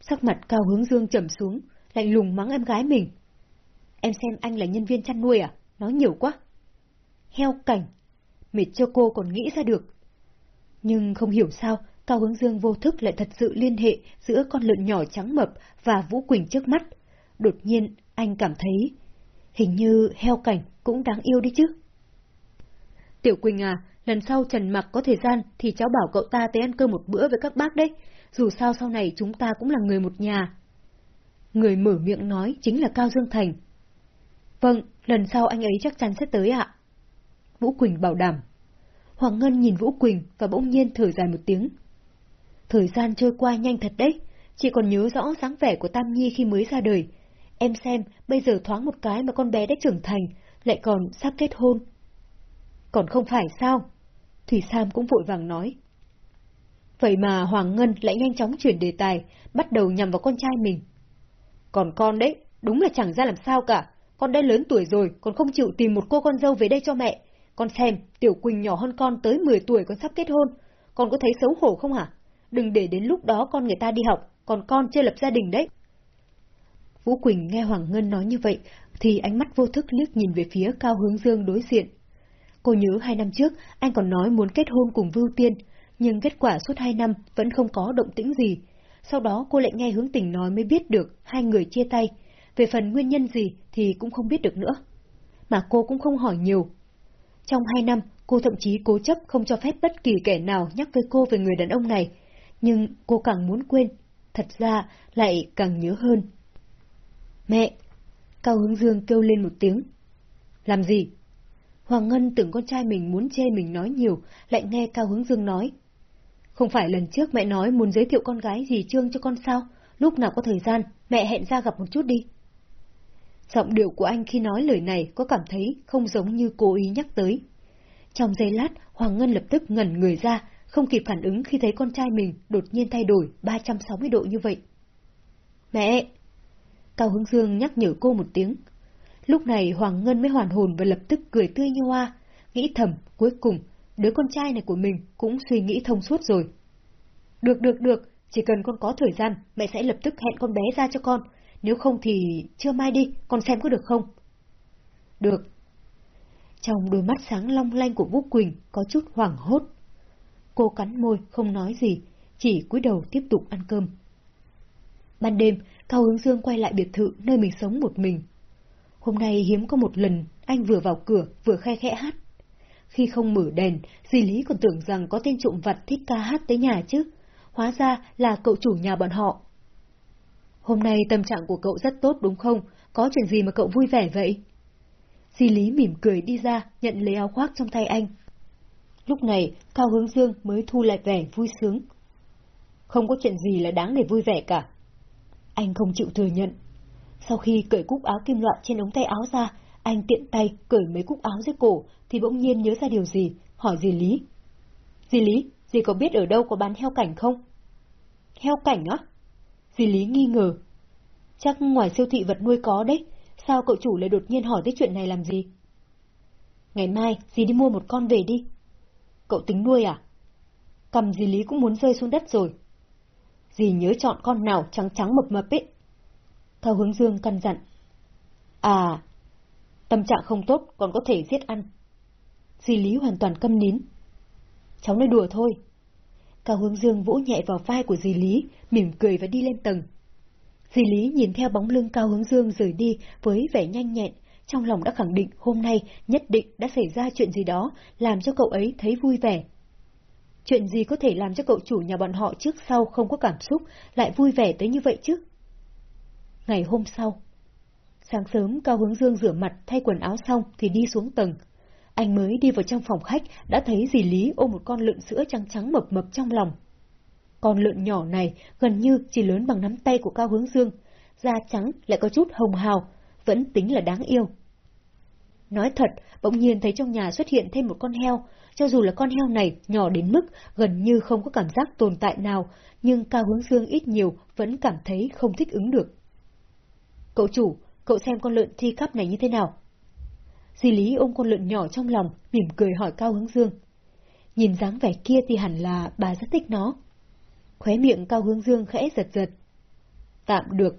A: Sắc mặt cao hướng dương trầm xuống, lạnh lùng mắng em gái mình. Em xem anh là nhân viên chăn nuôi à? Nói nhiều quá. Heo cảnh. Mệt cho cô còn nghĩ ra được. Nhưng không hiểu sao, Cao Hướng Dương vô thức lại thật sự liên hệ giữa con lợn nhỏ trắng mập và Vũ Quỳnh trước mắt. Đột nhiên, anh cảm thấy, hình như heo cảnh cũng đáng yêu đi chứ. Tiểu Quỳnh à, lần sau Trần Mặc có thời gian thì cháu bảo cậu ta tới ăn cơm một bữa với các bác đấy, dù sao sau này chúng ta cũng là người một nhà người mở miệng nói chính là Cao Dương Thành. Vâng, lần sau anh ấy chắc chắn sẽ tới ạ. Vũ Quỳnh bảo đảm. Hoàng Ngân nhìn Vũ Quỳnh và bỗng nhiên thở dài một tiếng. Thời gian trôi qua nhanh thật đấy, chị còn nhớ rõ dáng vẻ của Tam Nhi khi mới ra đời. Em xem, bây giờ thoáng một cái mà con bé đã trưởng thành, lại còn sắp kết hôn. Còn không phải sao? Thủy Sam cũng vội vàng nói. Vậy mà Hoàng Ngân lại nhanh chóng chuyển đề tài, bắt đầu nhằm vào con trai mình. Còn con đấy, đúng là chẳng ra làm sao cả. Con đã lớn tuổi rồi, còn không chịu tìm một cô con dâu về đây cho mẹ. Con xem, Tiểu Quỳnh nhỏ hơn con tới 10 tuổi con sắp kết hôn. Con có thấy xấu hổ không hả? Đừng để đến lúc đó con người ta đi học, còn con chưa lập gia đình đấy. Vũ Quỳnh nghe Hoàng Ngân nói như vậy, thì ánh mắt vô thức liếc nhìn về phía Cao Hướng Dương đối diện. Cô nhớ hai năm trước, anh còn nói muốn kết hôn cùng Vưu Tiên, nhưng kết quả suốt hai năm vẫn không có động tĩnh gì. Sau đó cô lại nghe hướng tình nói mới biết được hai người chia tay. Về phần nguyên nhân gì thì cũng không biết được nữa. Mà cô cũng không hỏi nhiều. Trong hai năm, cô thậm chí cố chấp không cho phép bất kỳ kẻ nào nhắc với cô về người đàn ông này. Nhưng cô càng muốn quên, thật ra lại càng nhớ hơn. Mẹ! Cao Hướng Dương kêu lên một tiếng. Làm gì? Hoàng Ngân tưởng con trai mình muốn chê mình nói nhiều, lại nghe Cao Hướng Dương nói. Không phải lần trước mẹ nói muốn giới thiệu con gái gì Trương cho con sao? Lúc nào có thời gian, mẹ hẹn ra gặp một chút đi. Giọng điệu của anh khi nói lời này có cảm thấy không giống như cố ý nhắc tới. Trong giây lát, Hoàng Ngân lập tức ngẩn người ra, không kịp phản ứng khi thấy con trai mình đột nhiên thay đổi 360 độ như vậy. Mẹ! Cao Hưng Dương nhắc nhở cô một tiếng. Lúc này Hoàng Ngân mới hoàn hồn và lập tức cười tươi như hoa, nghĩ thầm, cuối cùng, đứa con trai này của mình cũng suy nghĩ thông suốt rồi. Được được được, chỉ cần con có thời gian, mẹ sẽ lập tức hẹn con bé ra cho con, nếu không thì chưa mai đi, con xem có được không? Được. Trong đôi mắt sáng long lanh của Vũ Quỳnh có chút hoảng hốt. Cô cắn môi, không nói gì, chỉ cúi đầu tiếp tục ăn cơm. Ban đêm, Cao Hướng Dương quay lại biệt thự nơi mình sống một mình. Hôm nay hiếm có một lần, anh vừa vào cửa, vừa khe khẽ hát. Khi không mở đèn, dì Lý còn tưởng rằng có tên trộm vặt thích ca hát tới nhà chứ. Hóa ra là cậu chủ nhà bọn họ. Hôm nay tâm trạng của cậu rất tốt đúng không? Có chuyện gì mà cậu vui vẻ vậy? Di Lý mỉm cười đi ra, nhận lấy áo khoác trong tay anh. Lúc này, Cao Hướng Dương mới thu lại vẻ vui sướng. Không có chuyện gì là đáng để vui vẻ cả. Anh không chịu thừa nhận. Sau khi cởi cúc áo kim loại trên ống tay áo ra, anh tiện tay cởi mấy cúc áo dưới cổ, thì bỗng nhiên nhớ ra điều gì, hỏi dì Lý. Dì Lý, dì có biết ở đâu có bán heo cảnh không? Heo cảnh á? Dì Lý nghi ngờ. Chắc ngoài siêu thị vật nuôi có đấy, sao cậu chủ lại đột nhiên hỏi tới chuyện này làm gì? Ngày mai, dì đi mua một con về đi. Cậu tính nuôi à? Cầm dì Lý cũng muốn rơi xuống đất rồi. Dì nhớ chọn con nào trắng trắng mập mập ấy. theo hướng dương căn dặn. À, tâm trạng không tốt còn có thể giết ăn. Di Lý hoàn toàn câm nín. Cháu nói đùa thôi. Cao hướng dương vỗ nhẹ vào vai của Di Lý, mỉm cười và đi lên tầng. Di Lý nhìn theo bóng lưng Cao hướng dương rời đi với vẻ nhanh nhẹn, trong lòng đã khẳng định hôm nay nhất định đã xảy ra chuyện gì đó, làm cho cậu ấy thấy vui vẻ. Chuyện gì có thể làm cho cậu chủ nhà bọn họ trước sau không có cảm xúc, lại vui vẻ tới như vậy chứ? Ngày hôm sau, sáng sớm Cao Hướng Dương rửa mặt thay quần áo xong thì đi xuống tầng. Anh mới đi vào trong phòng khách đã thấy dì Lý ôm một con lợn sữa trắng trắng mập mập trong lòng. Con lợn nhỏ này gần như chỉ lớn bằng nắm tay của Cao Hướng Dương, da trắng lại có chút hồng hào, vẫn tính là đáng yêu. Nói thật, bỗng nhiên thấy trong nhà xuất hiện thêm một con heo, cho dù là con heo này nhỏ đến mức gần như không có cảm giác tồn tại nào, nhưng Cao Hướng Dương ít nhiều vẫn cảm thấy không thích ứng được. Cậu chủ, cậu xem con lợn thi cấp này như thế nào? Di Lý ôm con lợn nhỏ trong lòng, mỉm cười hỏi Cao Hướng Dương. Nhìn dáng vẻ kia thì hẳn là bà rất thích nó. Khóe miệng Cao Hướng Dương khẽ giật giật. Tạm được.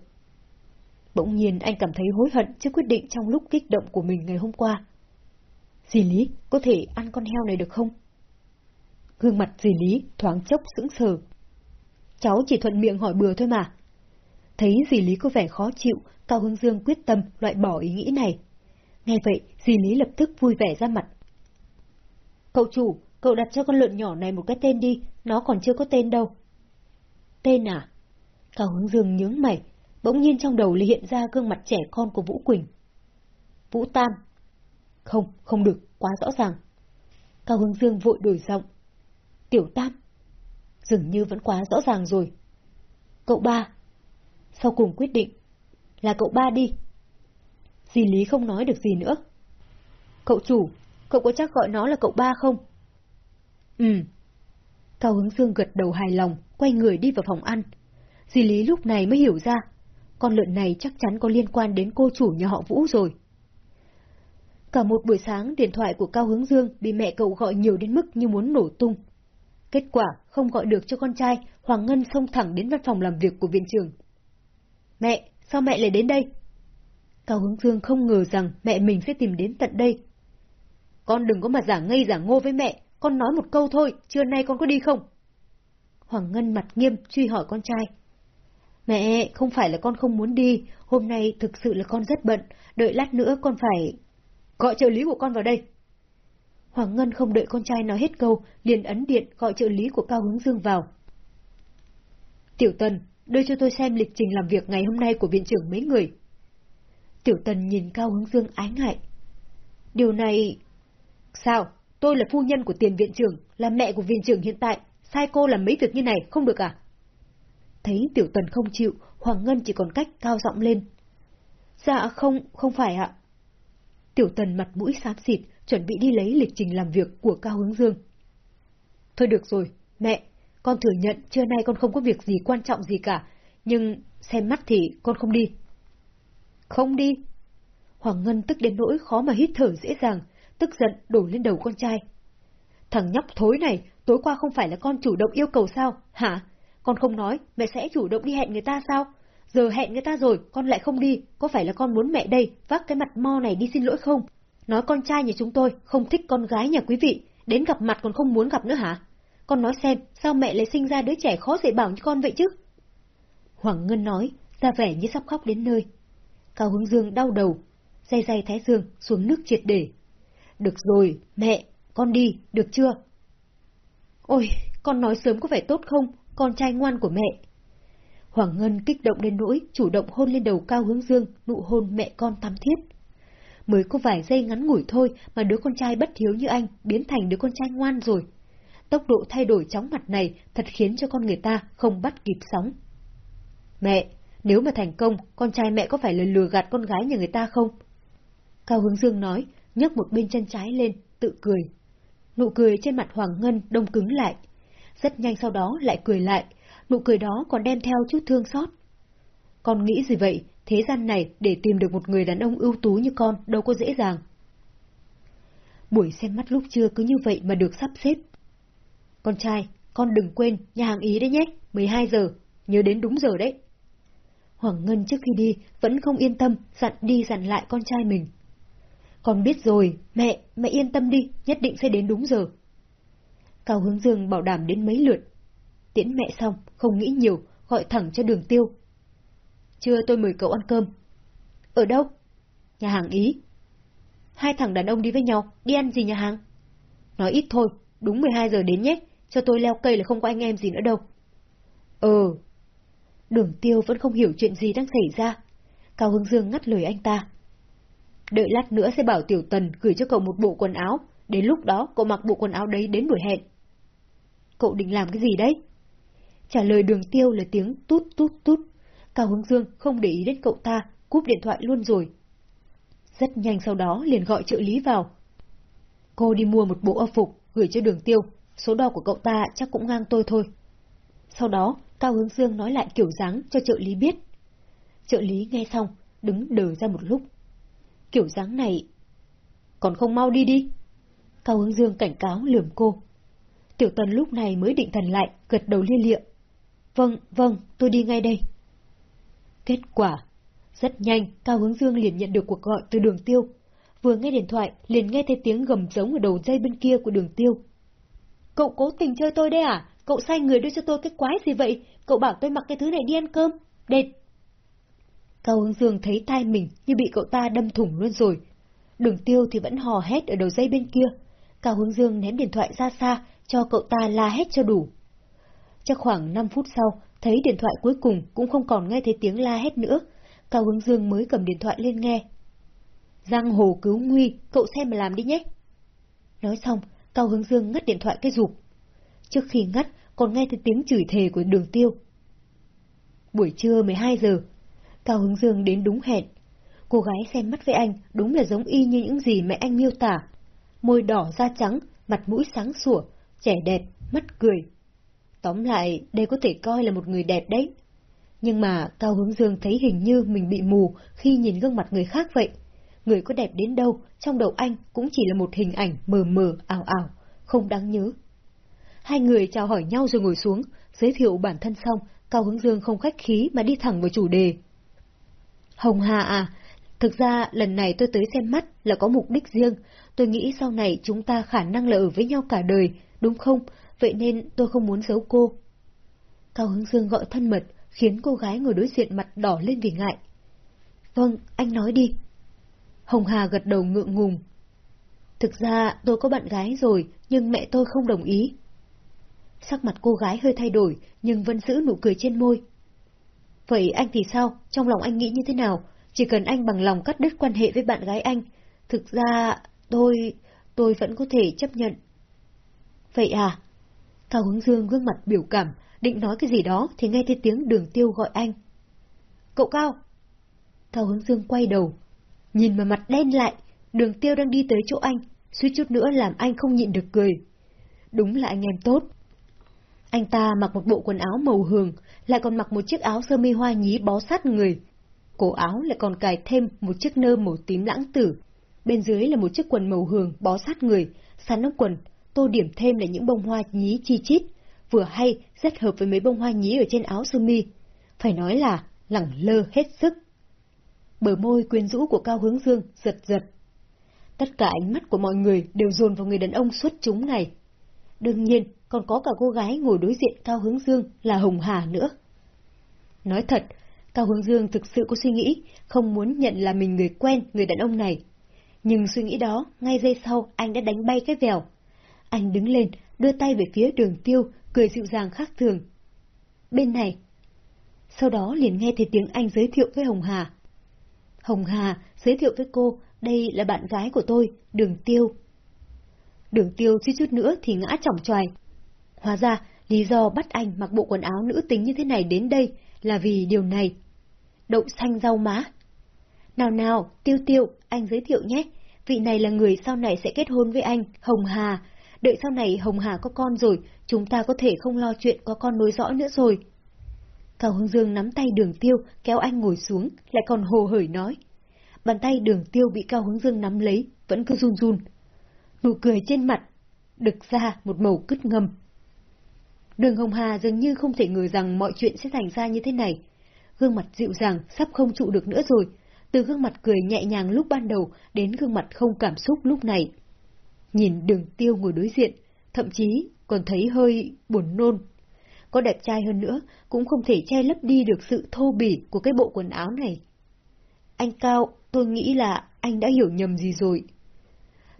A: Bỗng nhiên anh cảm thấy hối hận trước quyết định trong lúc kích động của mình ngày hôm qua. Dì Lý, có thể ăn con heo này được không? Gương mặt dì Lý thoáng chốc sững sờ. Cháu chỉ thuận miệng hỏi bừa thôi mà. Thấy dì Lý có vẻ khó chịu, Cao Hưng Dương quyết tâm loại bỏ ý nghĩ này. Nghe vậy, dì Lý lập tức vui vẻ ra mặt. Cậu chủ, cậu đặt cho con lợn nhỏ này một cái tên đi, nó còn chưa có tên đâu. Tên à? Cao Hưng Dương nhướng mày, bỗng nhiên trong đầu lại hiện ra gương mặt trẻ con của Vũ Quỳnh. Vũ Tam. Không, không được, quá rõ ràng. Cao Hướng Dương vội đổi giọng. Tiểu Tam. Dường như vẫn quá rõ ràng rồi. Cậu ba. Sau cùng quyết định. Là cậu ba đi. Dì Lý không nói được gì nữa. Cậu chủ, cậu có chắc gọi nó là cậu ba không? Ừ. Cao Hướng Dương gật đầu hài lòng, quay người đi vào phòng ăn. Dì Lý lúc này mới hiểu ra, con lợn này chắc chắn có liên quan đến cô chủ nhà họ Vũ rồi. Cả một buổi sáng điện thoại của Cao Hướng Dương bị mẹ cậu gọi nhiều đến mức như muốn nổ tung. Kết quả không gọi được cho con trai, Hoàng Ngân xông thẳng đến văn phòng làm việc của viện trưởng. Mẹ, sao mẹ lại đến đây? Cao Hướng Dương không ngờ rằng mẹ mình sẽ tìm đến tận đây. Con đừng có mà giả ngây giả ngô với mẹ, con nói một câu thôi, trưa nay con có đi không? Hoàng Ngân mặt nghiêm truy hỏi con trai. Mẹ, không phải là con không muốn đi, hôm nay thực sự là con rất bận, đợi lát nữa con phải... Gọi trợ lý của con vào đây. Hoàng Ngân không đợi con trai nói hết câu, liền ấn điện gọi trợ lý của Cao Hướng Dương vào. Tiểu Tần, đưa cho tôi xem lịch trình làm việc ngày hôm nay của viện trưởng mấy người. Tiểu Tần nhìn Cao Hướng Dương ái ngại. Điều này... Sao? Tôi là phu nhân của tiền viện trưởng, là mẹ của viện trưởng hiện tại, sai cô làm mấy việc như này, không được à? Thấy Tiểu Tần không chịu, Hoàng Ngân chỉ còn cách cao giọng lên. Dạ không, không phải ạ. Tiểu Tần mặt mũi xám xịt, chuẩn bị đi lấy lịch trình làm việc của Cao Hướng Dương. Thôi được rồi, mẹ, con thừa nhận trưa nay con không có việc gì quan trọng gì cả, nhưng xem mắt thì con không đi. Không đi. Hoàng Ngân tức đến nỗi khó mà hít thở dễ dàng, tức giận đổ lên đầu con trai. Thằng nhóc thối này, tối qua không phải là con chủ động yêu cầu sao, hả? Con không nói, mẹ sẽ chủ động đi hẹn người ta sao? Giờ hẹn người ta rồi, con lại không đi, có phải là con muốn mẹ đây, vác cái mặt mo này đi xin lỗi không? Nói con trai nhà chúng tôi không thích con gái nhà quý vị, đến gặp mặt còn không muốn gặp nữa hả? Con nói xem, sao mẹ lại sinh ra đứa trẻ khó dạy bảo như con vậy chứ? Hoàng Ngân nói, ra vẻ như sắp khóc đến nơi. Cao Hướng Dương đau đầu, dây dây thái dương xuống nước triệt để. Được rồi, mẹ, con đi, được chưa? Ôi, con nói sớm có vẻ tốt không, con trai ngoan của mẹ. Hoàng Ngân kích động đến nỗi chủ động hôn lên đầu Cao Hướng Dương, nụ hôn mẹ con thắm thiết. Mới có vài giây ngắn ngủi thôi mà đứa con trai bất thiếu như anh biến thành đứa con trai ngoan rồi. Tốc độ thay đổi chóng mặt này thật khiến cho con người ta không bắt kịp sóng. Mẹ, nếu mà thành công, con trai mẹ có phải là lừa gạt con gái nhà người ta không? Cao Hướng Dương nói, nhấc một bên chân trái lên, tự cười. Nụ cười trên mặt Hoàng Ngân đông cứng lại. Rất nhanh sau đó lại cười lại, nụ cười đó còn đem theo chút thương xót. Con nghĩ gì vậy, thế gian này để tìm được một người đàn ông ưu tú như con đâu có dễ dàng. Buổi xem mắt lúc trưa cứ như vậy mà được sắp xếp. Con trai, con đừng quên, nhà hàng Ý đấy nhé, 12 giờ, nhớ đến đúng giờ đấy. Hoàng Ngân trước khi đi vẫn không yên tâm, dặn đi dặn lại con trai mình. Con biết rồi, mẹ, mẹ yên tâm đi, nhất định sẽ đến đúng giờ. Cao Hướng Dương bảo đảm đến mấy lượt. Tiễn mẹ xong, không nghĩ nhiều, gọi thẳng cho đường tiêu. Chưa tôi mời cậu ăn cơm. Ở đâu? Nhà hàng Ý. Hai thằng đàn ông đi với nhau, đi ăn gì nhà hàng? Nói ít thôi, đúng 12 giờ đến nhé, cho tôi leo cây là không có anh em gì nữa đâu. Ừ. Đường tiêu vẫn không hiểu chuyện gì đang xảy ra. Cao Hướng Dương ngắt lời anh ta. Đợi lát nữa sẽ bảo Tiểu Tần gửi cho cậu một bộ quần áo, đến lúc đó cậu mặc bộ quần áo đấy đến buổi hẹn. Cậu định làm cái gì đấy? Trả lời đường tiêu là tiếng tút tút tút. Cao Hướng Dương không để ý đến cậu ta, cúp điện thoại luôn rồi. Rất nhanh sau đó liền gọi trợ lý vào. Cô đi mua một bộ âu phục, gửi cho đường tiêu, số đo của cậu ta chắc cũng ngang tôi thôi. Sau đó, Cao Hướng Dương nói lại kiểu dáng cho trợ lý biết. Trợ lý nghe xong, đứng đờ ra một lúc. Kiểu dáng này... Còn không mau đi đi. Cao Hướng Dương cảnh cáo lườm cô. Tiểu Tần lúc này mới định thần lại, gật đầu lia lịa. Vâng, vâng, tôi đi ngay đây. Kết quả. Rất nhanh, Cao Hướng Dương liền nhận được cuộc gọi từ đường tiêu. Vừa nghe điện thoại, liền nghe thấy tiếng gầm giống ở đầu dây bên kia của đường tiêu. Cậu cố tình chơi tôi đấy à? Cậu sai người đưa cho tôi cái quái gì vậy? Cậu bảo tôi mặc cái thứ này đi ăn cơm. Đệt! Cao Hướng Dương thấy tai mình như bị cậu ta đâm thủng luôn rồi. Đường tiêu thì vẫn hò hét ở đầu dây bên kia. Cao Hướng Dương ném điện thoại ra xa, cho cậu ta la hét cho đủ. Chắc khoảng 5 phút sau, Thấy điện thoại cuối cùng cũng không còn nghe thấy tiếng la hét nữa, Cao Hướng Dương mới cầm điện thoại lên nghe. Giang hồ cứu nguy, cậu xem mà làm đi nhé. Nói xong, Cao Hướng Dương ngắt điện thoại cái rụp. Trước khi ngắt, còn nghe thấy tiếng chửi thề của đường tiêu. Buổi trưa 12 giờ, Cao Hướng Dương đến đúng hẹn. Cô gái xem mắt với anh đúng là giống y như những gì mẹ anh miêu tả. Môi đỏ da trắng, mặt mũi sáng sủa, trẻ đẹp, mắt cười. Tóm lại, đây có thể coi là một người đẹp đấy. Nhưng mà Cao Hướng Dương thấy hình như mình bị mù khi nhìn gương mặt người khác vậy. Người có đẹp đến đâu, trong đầu anh cũng chỉ là một hình ảnh mờ mờ, ảo ảo, không đáng nhớ. Hai người chào hỏi nhau rồi ngồi xuống, giới thiệu bản thân xong, Cao Hướng Dương không khách khí mà đi thẳng vào chủ đề. Hồng Hà à, thực ra lần này tôi tới xem mắt là có mục đích riêng, tôi nghĩ sau này chúng ta khả năng là ở với nhau cả đời, đúng không? Vậy nên tôi không muốn giấu cô. Cao Hướng Dương gọi thân mật, khiến cô gái ngồi đối diện mặt đỏ lên vì ngại. Vâng, anh nói đi. Hồng Hà gật đầu ngượng ngùng. Thực ra tôi có bạn gái rồi, nhưng mẹ tôi không đồng ý. Sắc mặt cô gái hơi thay đổi, nhưng vẫn giữ nụ cười trên môi. Vậy anh thì sao? Trong lòng anh nghĩ như thế nào? Chỉ cần anh bằng lòng cắt đứt quan hệ với bạn gái anh. Thực ra, tôi... tôi vẫn có thể chấp nhận. Vậy à? Cao Hướng Dương gương mặt biểu cảm, định nói cái gì đó thì nghe thấy tiếng đường tiêu gọi anh. Cậu Cao! Cao Hướng Dương quay đầu, nhìn mà mặt đen lại, đường tiêu đang đi tới chỗ anh, suýt chút nữa làm anh không nhịn được cười. Đúng là anh em tốt. Anh ta mặc một bộ quần áo màu hường, lại còn mặc một chiếc áo sơ mi hoa nhí bó sát người. Cổ áo lại còn cài thêm một chiếc nơ màu tím lãng tử. Bên dưới là một chiếc quần màu hường bó sát người, sắn ống quần, tô điểm thêm là những bông hoa nhí chi chít, vừa hay rất hợp với mấy bông hoa nhí ở trên áo sơ mi. Phải nói là lẳng lơ hết sức. Bờ môi quyến rũ của Cao Hướng Dương giật giật. Tất cả ánh mắt của mọi người đều dồn vào người đàn ông xuất chúng này. Đương nhiên, còn có cả cô gái ngồi đối diện Cao Hướng Dương là Hồng Hà nữa. Nói thật, Cao Hướng Dương thực sự có suy nghĩ, không muốn nhận là mình người quen người đàn ông này. Nhưng suy nghĩ đó, ngay giây sau anh đã đánh bay cái vèo. Anh đứng lên, đưa tay về phía đường tiêu, cười dịu dàng khác thường. Bên này. Sau đó liền nghe thấy tiếng anh giới thiệu với Hồng Hà. Hồng Hà giới thiệu với cô, đây là bạn gái của tôi, Đường Tiêu. Đường Tiêu suýt chút nữa thì ngã chỏng choài. Hóa ra, lý do bắt anh mặc bộ quần áo nữ tính như thế này đến đây là vì điều này. Đậu xanh rau má. Nào nào, Tiêu Tiêu, anh giới thiệu nhé. Vị này là người sau này sẽ kết hôn với anh, Hồng Hà. Đợi sau này Hồng Hà có con rồi, chúng ta có thể không lo chuyện có con nối dõi nữa rồi. Cao hướng Dương nắm tay đường tiêu, kéo anh ngồi xuống, lại còn hồ hởi nói. Bàn tay đường tiêu bị Cao Hướng Dương nắm lấy, vẫn cứ run run. Nụ cười trên mặt, đực ra một màu cứt ngâm. Đường Hồng Hà dường như không thể ngờ rằng mọi chuyện sẽ thành ra như thế này. Gương mặt dịu dàng, sắp không trụ được nữa rồi. Từ gương mặt cười nhẹ nhàng lúc ban đầu đến gương mặt không cảm xúc lúc này. Nhìn đường tiêu ngồi đối diện, thậm chí còn thấy hơi buồn nôn. Có đẹp trai hơn nữa, cũng không thể che lấp đi được sự thô bỉ của cái bộ quần áo này. Anh Cao, tôi nghĩ là anh đã hiểu nhầm gì rồi.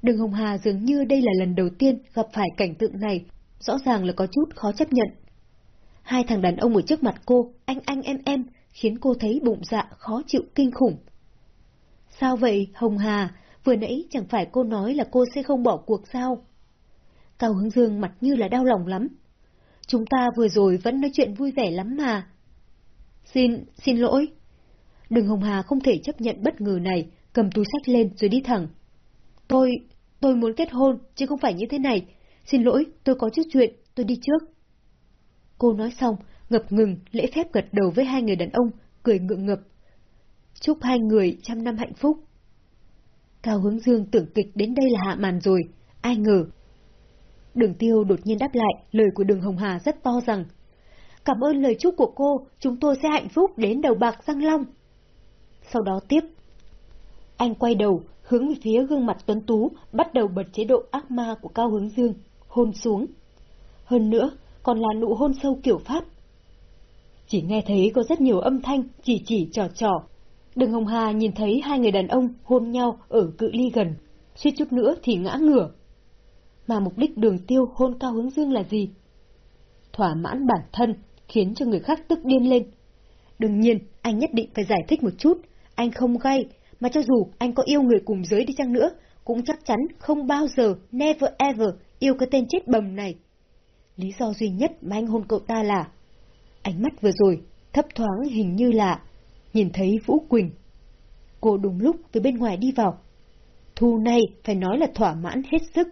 A: Đường Hồng Hà dường như đây là lần đầu tiên gặp phải cảnh tượng này, rõ ràng là có chút khó chấp nhận. Hai thằng đàn ông ở trước mặt cô, anh anh em em, khiến cô thấy bụng dạ khó chịu kinh khủng. Sao vậy, Hồng Hà? Vừa nãy chẳng phải cô nói là cô sẽ không bỏ cuộc sao? Cao Hướng Dương mặt như là đau lòng lắm. Chúng ta vừa rồi vẫn nói chuyện vui vẻ lắm mà. Xin, xin lỗi. Đường Hồng Hà không thể chấp nhận bất ngờ này, cầm túi sách lên rồi đi thẳng. Tôi, tôi muốn kết hôn, chứ không phải như thế này. Xin lỗi, tôi có chút chuyện, tôi đi trước. Cô nói xong, ngập ngừng, lễ phép gật đầu với hai người đàn ông, cười ngượng ngập. Chúc hai người trăm năm hạnh phúc. Cao Hướng Dương tưởng kịch đến đây là hạ màn rồi, ai ngờ. Đường tiêu đột nhiên đáp lại, lời của đường Hồng Hà rất to rằng. Cảm ơn lời chúc của cô, chúng tôi sẽ hạnh phúc đến đầu bạc răng long. Sau đó tiếp. Anh quay đầu, hướng về phía gương mặt tuấn tú, bắt đầu bật chế độ ác ma của Cao Hướng Dương, hôn xuống. Hơn nữa, còn là nụ hôn sâu kiểu Pháp. Chỉ nghe thấy có rất nhiều âm thanh, chỉ chỉ trò trò, Đường Hồng Hà nhìn thấy hai người đàn ông hôn nhau ở cự ly gần, suýt chút nữa thì ngã ngửa. Mà mục đích đường tiêu hôn Cao Hướng Dương là gì? Thỏa mãn bản thân, khiến cho người khác tức điên lên. Đương nhiên, anh nhất định phải giải thích một chút, anh không gay, mà cho dù anh có yêu người cùng giới đi chăng nữa, cũng chắc chắn không bao giờ, never ever, yêu cái tên chết bầm này. Lý do duy nhất mà anh hôn cậu ta là... Ánh mắt vừa rồi, thấp thoáng hình như là... Nhìn thấy Vũ Quỳnh. Cô đúng lúc từ bên ngoài đi vào. Thu này phải nói là thỏa mãn hết sức.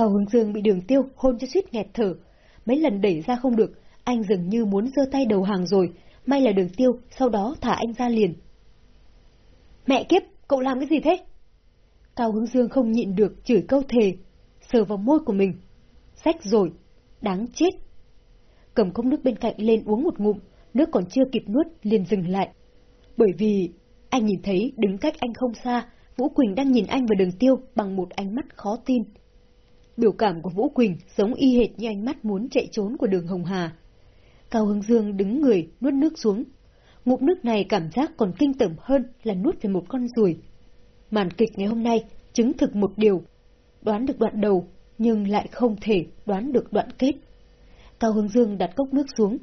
A: Cao Hướng Dương bị đường tiêu hôn cho suýt nghẹt thở. Mấy lần đẩy ra không được, anh dường như muốn giơ tay đầu hàng rồi, may là đường tiêu, sau đó thả anh ra liền. Mẹ kiếp, cậu làm cái gì thế? Cao Hướng Dương không nhịn được chửi câu thề, sờ vào môi của mình. Rách rồi, đáng chết. Cầm cốc nước bên cạnh lên uống một ngụm, nước còn chưa kịp nuốt liền dừng lại. Bởi vì anh nhìn thấy đứng cách anh không xa, Vũ Quỳnh đang nhìn anh và đường tiêu bằng một ánh mắt khó tin. Biểu cảm của Vũ Quỳnh giống y hệt như ánh mắt muốn chạy trốn của đường Hồng Hà. Cao Hưng Dương đứng người, nuốt nước xuống. Ngụm nước này cảm giác còn kinh tởm hơn là nuốt về một con ruồi. Màn kịch ngày hôm nay chứng thực một điều. Đoán được đoạn đầu, nhưng lại không thể đoán được đoạn kết. Cao Hưng Dương đặt cốc nước xuống,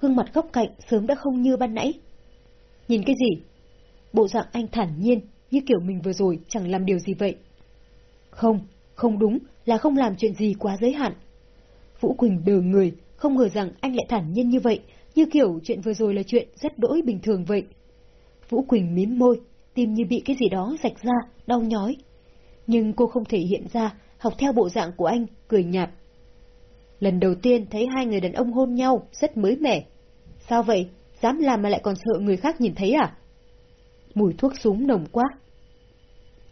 A: gương mặt góc cạnh sớm đã không như ban nãy. Nhìn cái gì? Bộ dạng anh thản nhiên, như kiểu mình vừa rồi chẳng làm điều gì vậy. Không, không đúng, là không làm chuyện gì quá giới hạn. Vũ Quỳnh đờ người, không ngờ rằng anh lại thản nhiên như vậy, như kiểu chuyện vừa rồi là chuyện rất đỗi bình thường vậy. Vũ Quỳnh mím môi, tim như bị cái gì đó rạch ra, đau nhói. Nhưng cô không thể hiện ra, học theo bộ dạng của anh, cười nhạt. Lần đầu tiên thấy hai người đàn ông hôn nhau, rất mới mẻ. Sao vậy? Dám làm mà lại còn sợ người khác nhìn thấy à? Mùi thuốc súng nồng quá.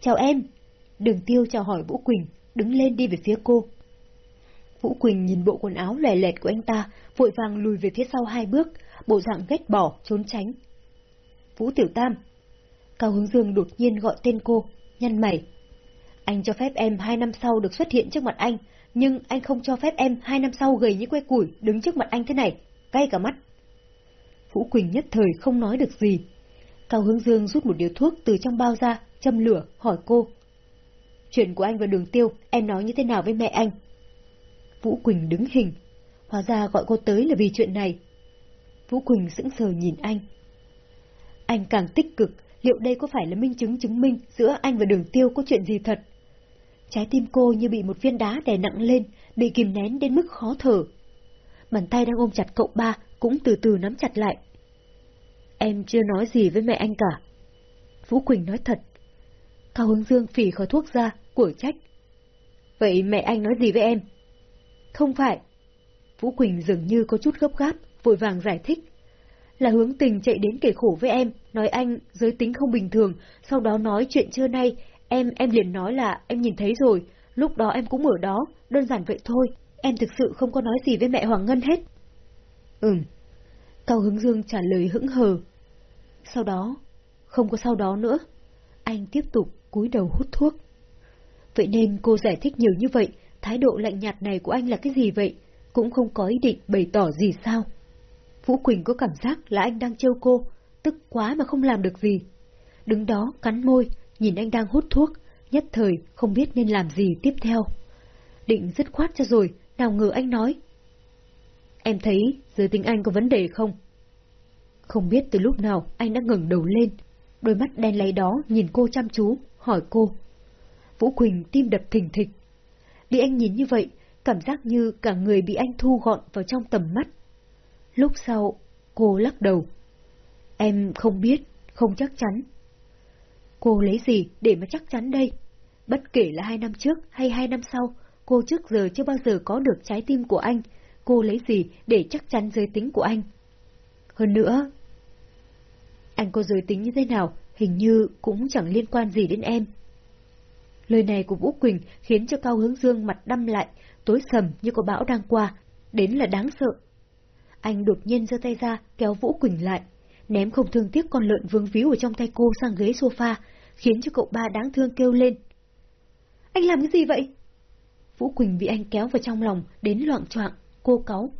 A: Chào em. Đường tiêu chào hỏi Vũ Quỳnh, đứng lên đi về phía cô. Vũ Quỳnh nhìn bộ quần áo lè lẹt của anh ta, vội vàng lùi về phía sau hai bước, bộ dạng ghét bỏ, trốn tránh. Vũ Tiểu Tam. Cao Hướng Dương đột nhiên gọi tên cô, nhăn mày. Anh cho phép em hai năm sau được xuất hiện trước mặt anh, nhưng anh không cho phép em hai năm sau gầy như que củi đứng trước mặt anh thế này, cay cả mắt. Vũ Quỳnh nhất thời không nói được gì. Cao Hướng Dương rút một điếu thuốc từ trong bao ra, châm lửa, hỏi cô. Chuyện của anh và đường tiêu, em nói như thế nào với mẹ anh? Vũ Quỳnh đứng hình. Hóa ra gọi cô tới là vì chuyện này. Vũ Quỳnh sững sờ nhìn anh. Anh càng tích cực, liệu đây có phải là minh chứng chứng minh giữa anh và đường tiêu có chuyện gì thật? Trái tim cô như bị một viên đá đè nặng lên, bị kìm nén đến mức khó thở. Bàn tay đang ôm chặt cậu ba cũng từ từ nắm chặt lại. Em chưa nói gì với mẹ anh cả. Vũ Quỳnh nói thật. Cao Hướng Dương phỉ khói thuốc ra, của trách. Vậy mẹ anh nói gì với em? Không phải. Vũ Quỳnh dường như có chút gấp gáp, vội vàng giải thích. Là hướng tình chạy đến kể khổ với em, nói anh giới tính không bình thường, sau đó nói chuyện trưa nay, em em liền nói là em nhìn thấy rồi, lúc đó em cũng ở đó, đơn giản vậy thôi, em thực sự không có nói gì với mẹ Hoàng Ngân hết. Ừm. Cao Hướng Dương trả lời hững hờ. Sau đó, không có sau đó nữa. Anh tiếp tục cúi đầu hút thuốc. Vậy nên cô giải thích nhiều như vậy, thái độ lạnh nhạt này của anh là cái gì vậy? Cũng không có ý định bày tỏ gì sao? Vũ Quỳnh có cảm giác là anh đang trêu cô, tức quá mà không làm được gì. Đứng đó cắn môi, nhìn anh đang hút thuốc, nhất thời không biết nên làm gì tiếp theo. Định dứt khoát cho rồi, nào ngờ anh nói. Em thấy giới tính anh có vấn đề không? Không biết từ lúc nào anh đã ngẩng đầu lên, đôi mắt đen lấy đó nhìn cô chăm chú, hỏi cô. Vũ Quỳnh tim đập thình thịch. Bị anh nhìn như vậy, cảm giác như cả người bị anh thu gọn vào trong tầm mắt. Lúc sau, cô lắc đầu. Em không biết, không chắc chắn. Cô lấy gì để mà chắc chắn đây? Bất kể là hai năm trước hay hai năm sau, cô trước giờ chưa bao giờ có được trái tim của anh. Cô lấy gì để chắc chắn giới tính của anh? Hơn nữa, anh có giới tính như thế nào, hình như cũng chẳng liên quan gì đến em. Lời này của Vũ Quỳnh khiến cho Cao Hướng Dương mặt đâm lại, tối sầm như có bão đang qua, đến là đáng sợ. Anh đột nhiên giơ tay ra, kéo Vũ Quỳnh lại, ném không thương tiếc con lợn vương víu ở trong tay cô sang ghế sofa, khiến cho cậu ba đáng thương kêu lên. Anh làm cái gì vậy? Vũ Quỳnh bị anh kéo vào trong lòng, đến loạn choạng, cô cáu.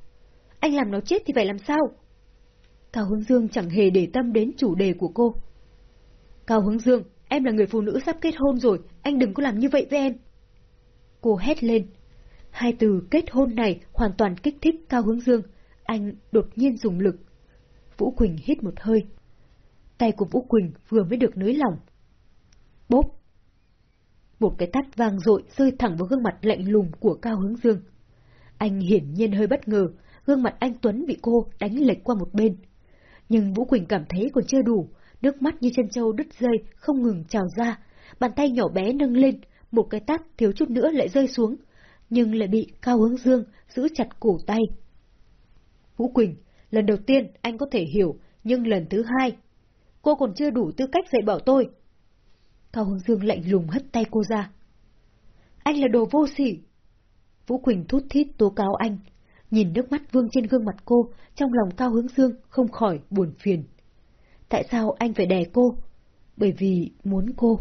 A: Anh làm nó chết thì phải làm sao? Cao Hướng Dương chẳng hề để tâm đến chủ đề của cô. Cao Hướng Dương, em là người phụ nữ sắp kết hôn rồi, anh đừng có làm như vậy với em. Cô hét lên. Hai từ kết hôn này hoàn toàn kích thích Cao Hướng Dương. anh đột nhiên dùng lực. Vũ Quỳnh hít một hơi. Tay của Vũ Quỳnh vừa mới được nới lỏng. Bốp! Một cái tát vang dội rơi thẳng vào gương mặt lạnh lùng của Cao Hướng Dương. Anh hiển nhiên hơi bất ngờ, gương mặt anh Tuấn bị cô đánh lệch qua một bên. Nhưng Vũ Quỳnh cảm thấy còn chưa đủ, nước mắt như chân trâu đứt rơi không ngừng trào ra, bàn tay nhỏ bé nâng lên, một cái tát thiếu chút nữa lại rơi xuống, nhưng lại bị Cao Hướng Dương giữ chặt cổ tay. Vũ Quỳnh, lần đầu tiên anh có thể hiểu, nhưng lần thứ hai, cô còn chưa đủ tư cách dạy bảo tôi. Cao Hướng Dương lạnh lùng hất tay cô ra. Anh là đồ vô sỉ. Vũ Quỳnh thút thít tố cáo anh, nhìn nước mắt vương trên gương mặt cô, trong lòng Cao Hướng Dương không khỏi buồn phiền. Tại sao anh phải đè cô? Bởi vì muốn cô.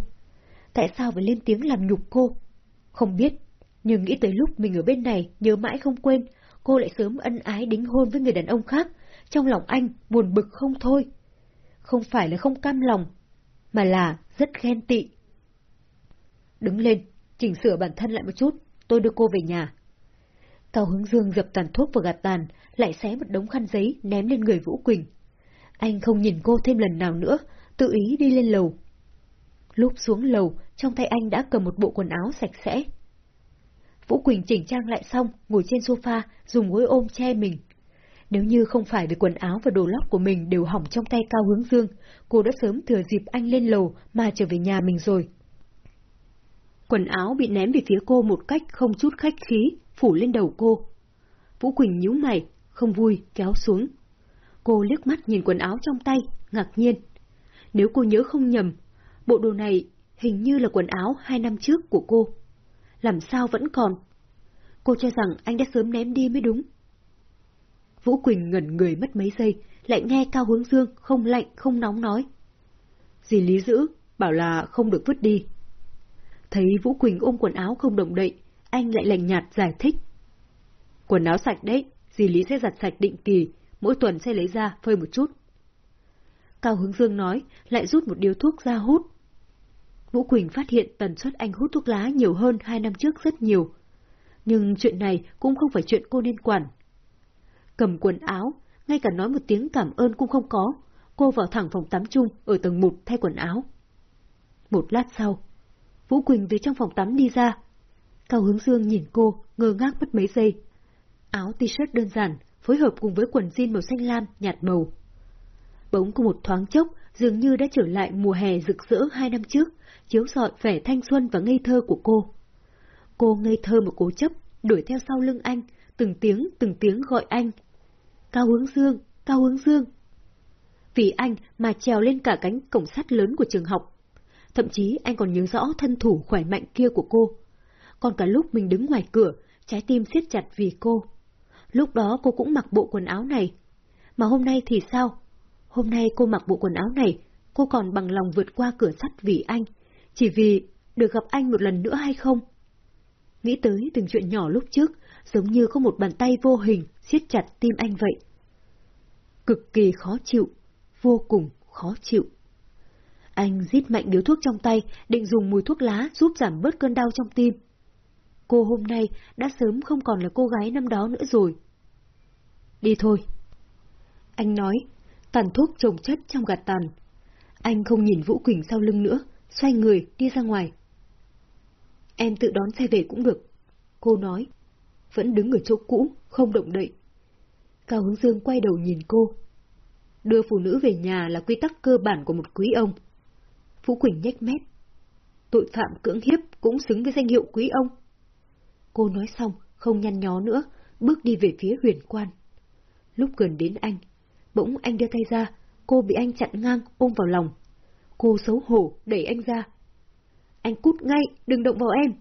A: Tại sao phải lên tiếng làm nhục cô? Không biết, nhưng nghĩ tới lúc mình ở bên này nhớ mãi không quên, cô lại sớm ân ái đính hôn với người đàn ông khác, trong lòng anh buồn bực không thôi. Không phải là không cam lòng, mà là rất ghen tị. Đứng lên, chỉnh sửa bản thân lại một chút, tôi đưa cô về nhà. Cao Hướng Dương dập tàn thuốc vào gạt tàn, lại xé một đống khăn giấy ném lên người Vũ Quỳnh. Anh không nhìn cô thêm lần nào nữa, tự ý đi lên lầu. Lúc xuống lầu, trong tay anh đã cầm một bộ quần áo sạch sẽ. Vũ Quỳnh chỉnh trang lại xong, ngồi trên sofa, dùng gối ôm che mình. Nếu như không phải vì quần áo và đồ lót của mình đều hỏng trong tay Cao Hướng Dương, cô đã sớm thừa dịp anh lên lầu mà trở về nhà mình rồi. Quần áo bị ném về phía cô một cách không chút khách khí, phủ lên đầu cô. Vũ Quỳnh nhíu mày, không vui, kéo xuống. Cô liếc mắt nhìn quần áo trong tay, ngạc nhiên. Nếu cô nhớ không nhầm, bộ đồ này hình như là quần áo hai năm trước của cô. Làm sao vẫn còn? Cô cho rằng anh đã sớm ném đi mới đúng. Vũ Quỳnh ngẩn người mất mấy giây, lại nghe Cao Hướng Dương không lạnh không nóng nói. Dì Lý giữ, bảo là không được vứt đi. Thấy Vũ Quỳnh ôm quần áo không động đậy, anh lại lạnh nhạt giải thích. Quần áo sạch đấy, dì Lý sẽ giặt sạch định kỳ, mỗi tuần sẽ lấy ra phơi một chút. Cao Hướng Dương nói, lại rút một điếu thuốc ra hút. Vũ Quỳnh phát hiện tần suất anh hút thuốc lá nhiều hơn hai năm trước rất nhiều. Nhưng chuyện này cũng không phải chuyện cô nên quản. Cầm quần áo, ngay cả nói một tiếng cảm ơn cũng không có, cô vào thẳng phòng tắm chung ở tầng một thay quần áo. Một lát sau, Vũ Quỳnh từ trong phòng tắm đi ra. Cao Hướng Dương nhìn cô, ngơ ngác mất mấy giây. Áo t-shirt đơn giản, phối hợp cùng với quần jean màu xanh lam, nhạt màu. Bỗng có một thoáng chốc, dường như đã trở lại mùa hè rực rỡ hai năm trước, chiếu rọi vẻ thanh xuân và ngây thơ của cô. Cô ngây thơ một cố chấp, đuổi theo sau lưng anh, từng tiếng từng tiếng gọi anh. Cao hướng dương, cao hướng dương. Vì anh mà trèo lên cả cánh cổng sắt lớn của trường học. Thậm chí anh còn nhớ rõ thân thủ khỏe mạnh kia của cô. Còn cả lúc mình đứng ngoài cửa, trái tim siết chặt vì cô. Lúc đó cô cũng mặc bộ quần áo này. Mà hôm nay thì sao? Hôm nay cô mặc bộ quần áo này, cô còn bằng lòng vượt qua cửa sắt vì anh, chỉ vì được gặp anh một lần nữa hay không? Nghĩ tới từng chuyện nhỏ lúc trước, giống như có một bàn tay vô hình siết chặt tim anh vậy. Cực kỳ khó chịu, vô cùng khó chịu. Anh rít mạnh điếu thuốc trong tay, định dùng mùi thuốc lá giúp giảm bớt cơn đau trong tim. Cô hôm nay đã sớm không còn là cô gái năm đó nữa rồi. Đi thôi. Anh nói, tàn thuốc trồng chất trong gạt tàn. Anh không nhìn Vũ Quỳnh sau lưng nữa, xoay người đi ra ngoài. Em tự đón xe về cũng được. Cô nói, vẫn đứng ở chỗ cũ, không động đậy. Cao Hướng Dương quay đầu nhìn cô. Đưa phụ nữ về nhà là quy tắc cơ bản của một quý ông. vũ Quỳnh nhếch mép. Tội phạm cưỡng hiếp cũng xứng với danh hiệu quý ông. Cô nói xong, không nhăn nhó nữa, bước đi về phía huyền quan. Lúc gần đến anh, bỗng anh đưa tay ra, cô bị anh chặn ngang ôm vào lòng. Cô xấu hổ đẩy anh ra. Anh cút ngay, đừng động vào em.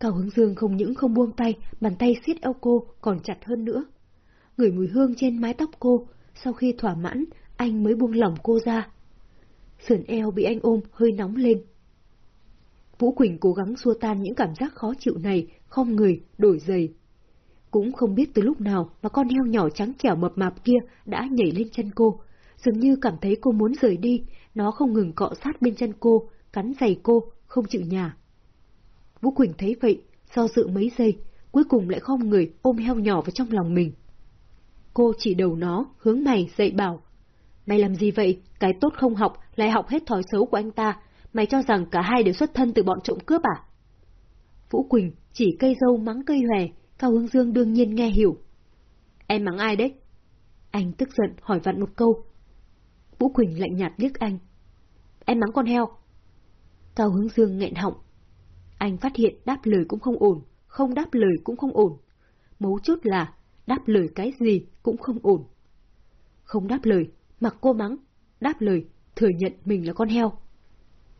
A: Cao Hướng Dương không những không buông tay, bàn tay siết eo cô còn chặt hơn nữa. Ngửi mùi hương trên mái tóc cô, sau khi thỏa mãn, anh mới buông lỏng cô ra. Sườn eo bị anh ôm hơi nóng lên. Vũ Quỳnh cố gắng xua tan những cảm giác khó chịu này, không người, đổi giày. Cũng không biết từ lúc nào mà con heo nhỏ trắng trẻo mập mạp kia đã nhảy lên chân cô, dường như cảm thấy cô muốn rời đi, nó không ngừng cọ sát bên chân cô, cắn giày cô, không chịu nhà. Vũ Quỳnh thấy vậy, do dự mấy giây, cuối cùng lại không người ôm heo nhỏ vào trong lòng mình. Cô chỉ đầu nó, hướng mày, dạy bảo. Mày làm gì vậy? Cái tốt không học, lại học hết thói xấu của anh ta. Mày cho rằng cả hai đều xuất thân từ bọn trộm cướp à? Vũ Quỳnh chỉ cây dâu mắng cây hòe, Cao Hướng Dương đương nhiên nghe hiểu. Em mắng ai đấy? Anh tức giận hỏi vặn một câu. Vũ Quỳnh lạnh nhạt liếc anh. Em mắng con heo. Cao Hướng Dương nghẹn họng. Anh phát hiện đáp lời cũng không ổn, không đáp lời cũng không ổn. Mấu chốt là đáp lời cái gì cũng không ổn. Không đáp lời, mặc cô mắng, đáp lời, thừa nhận mình là con heo.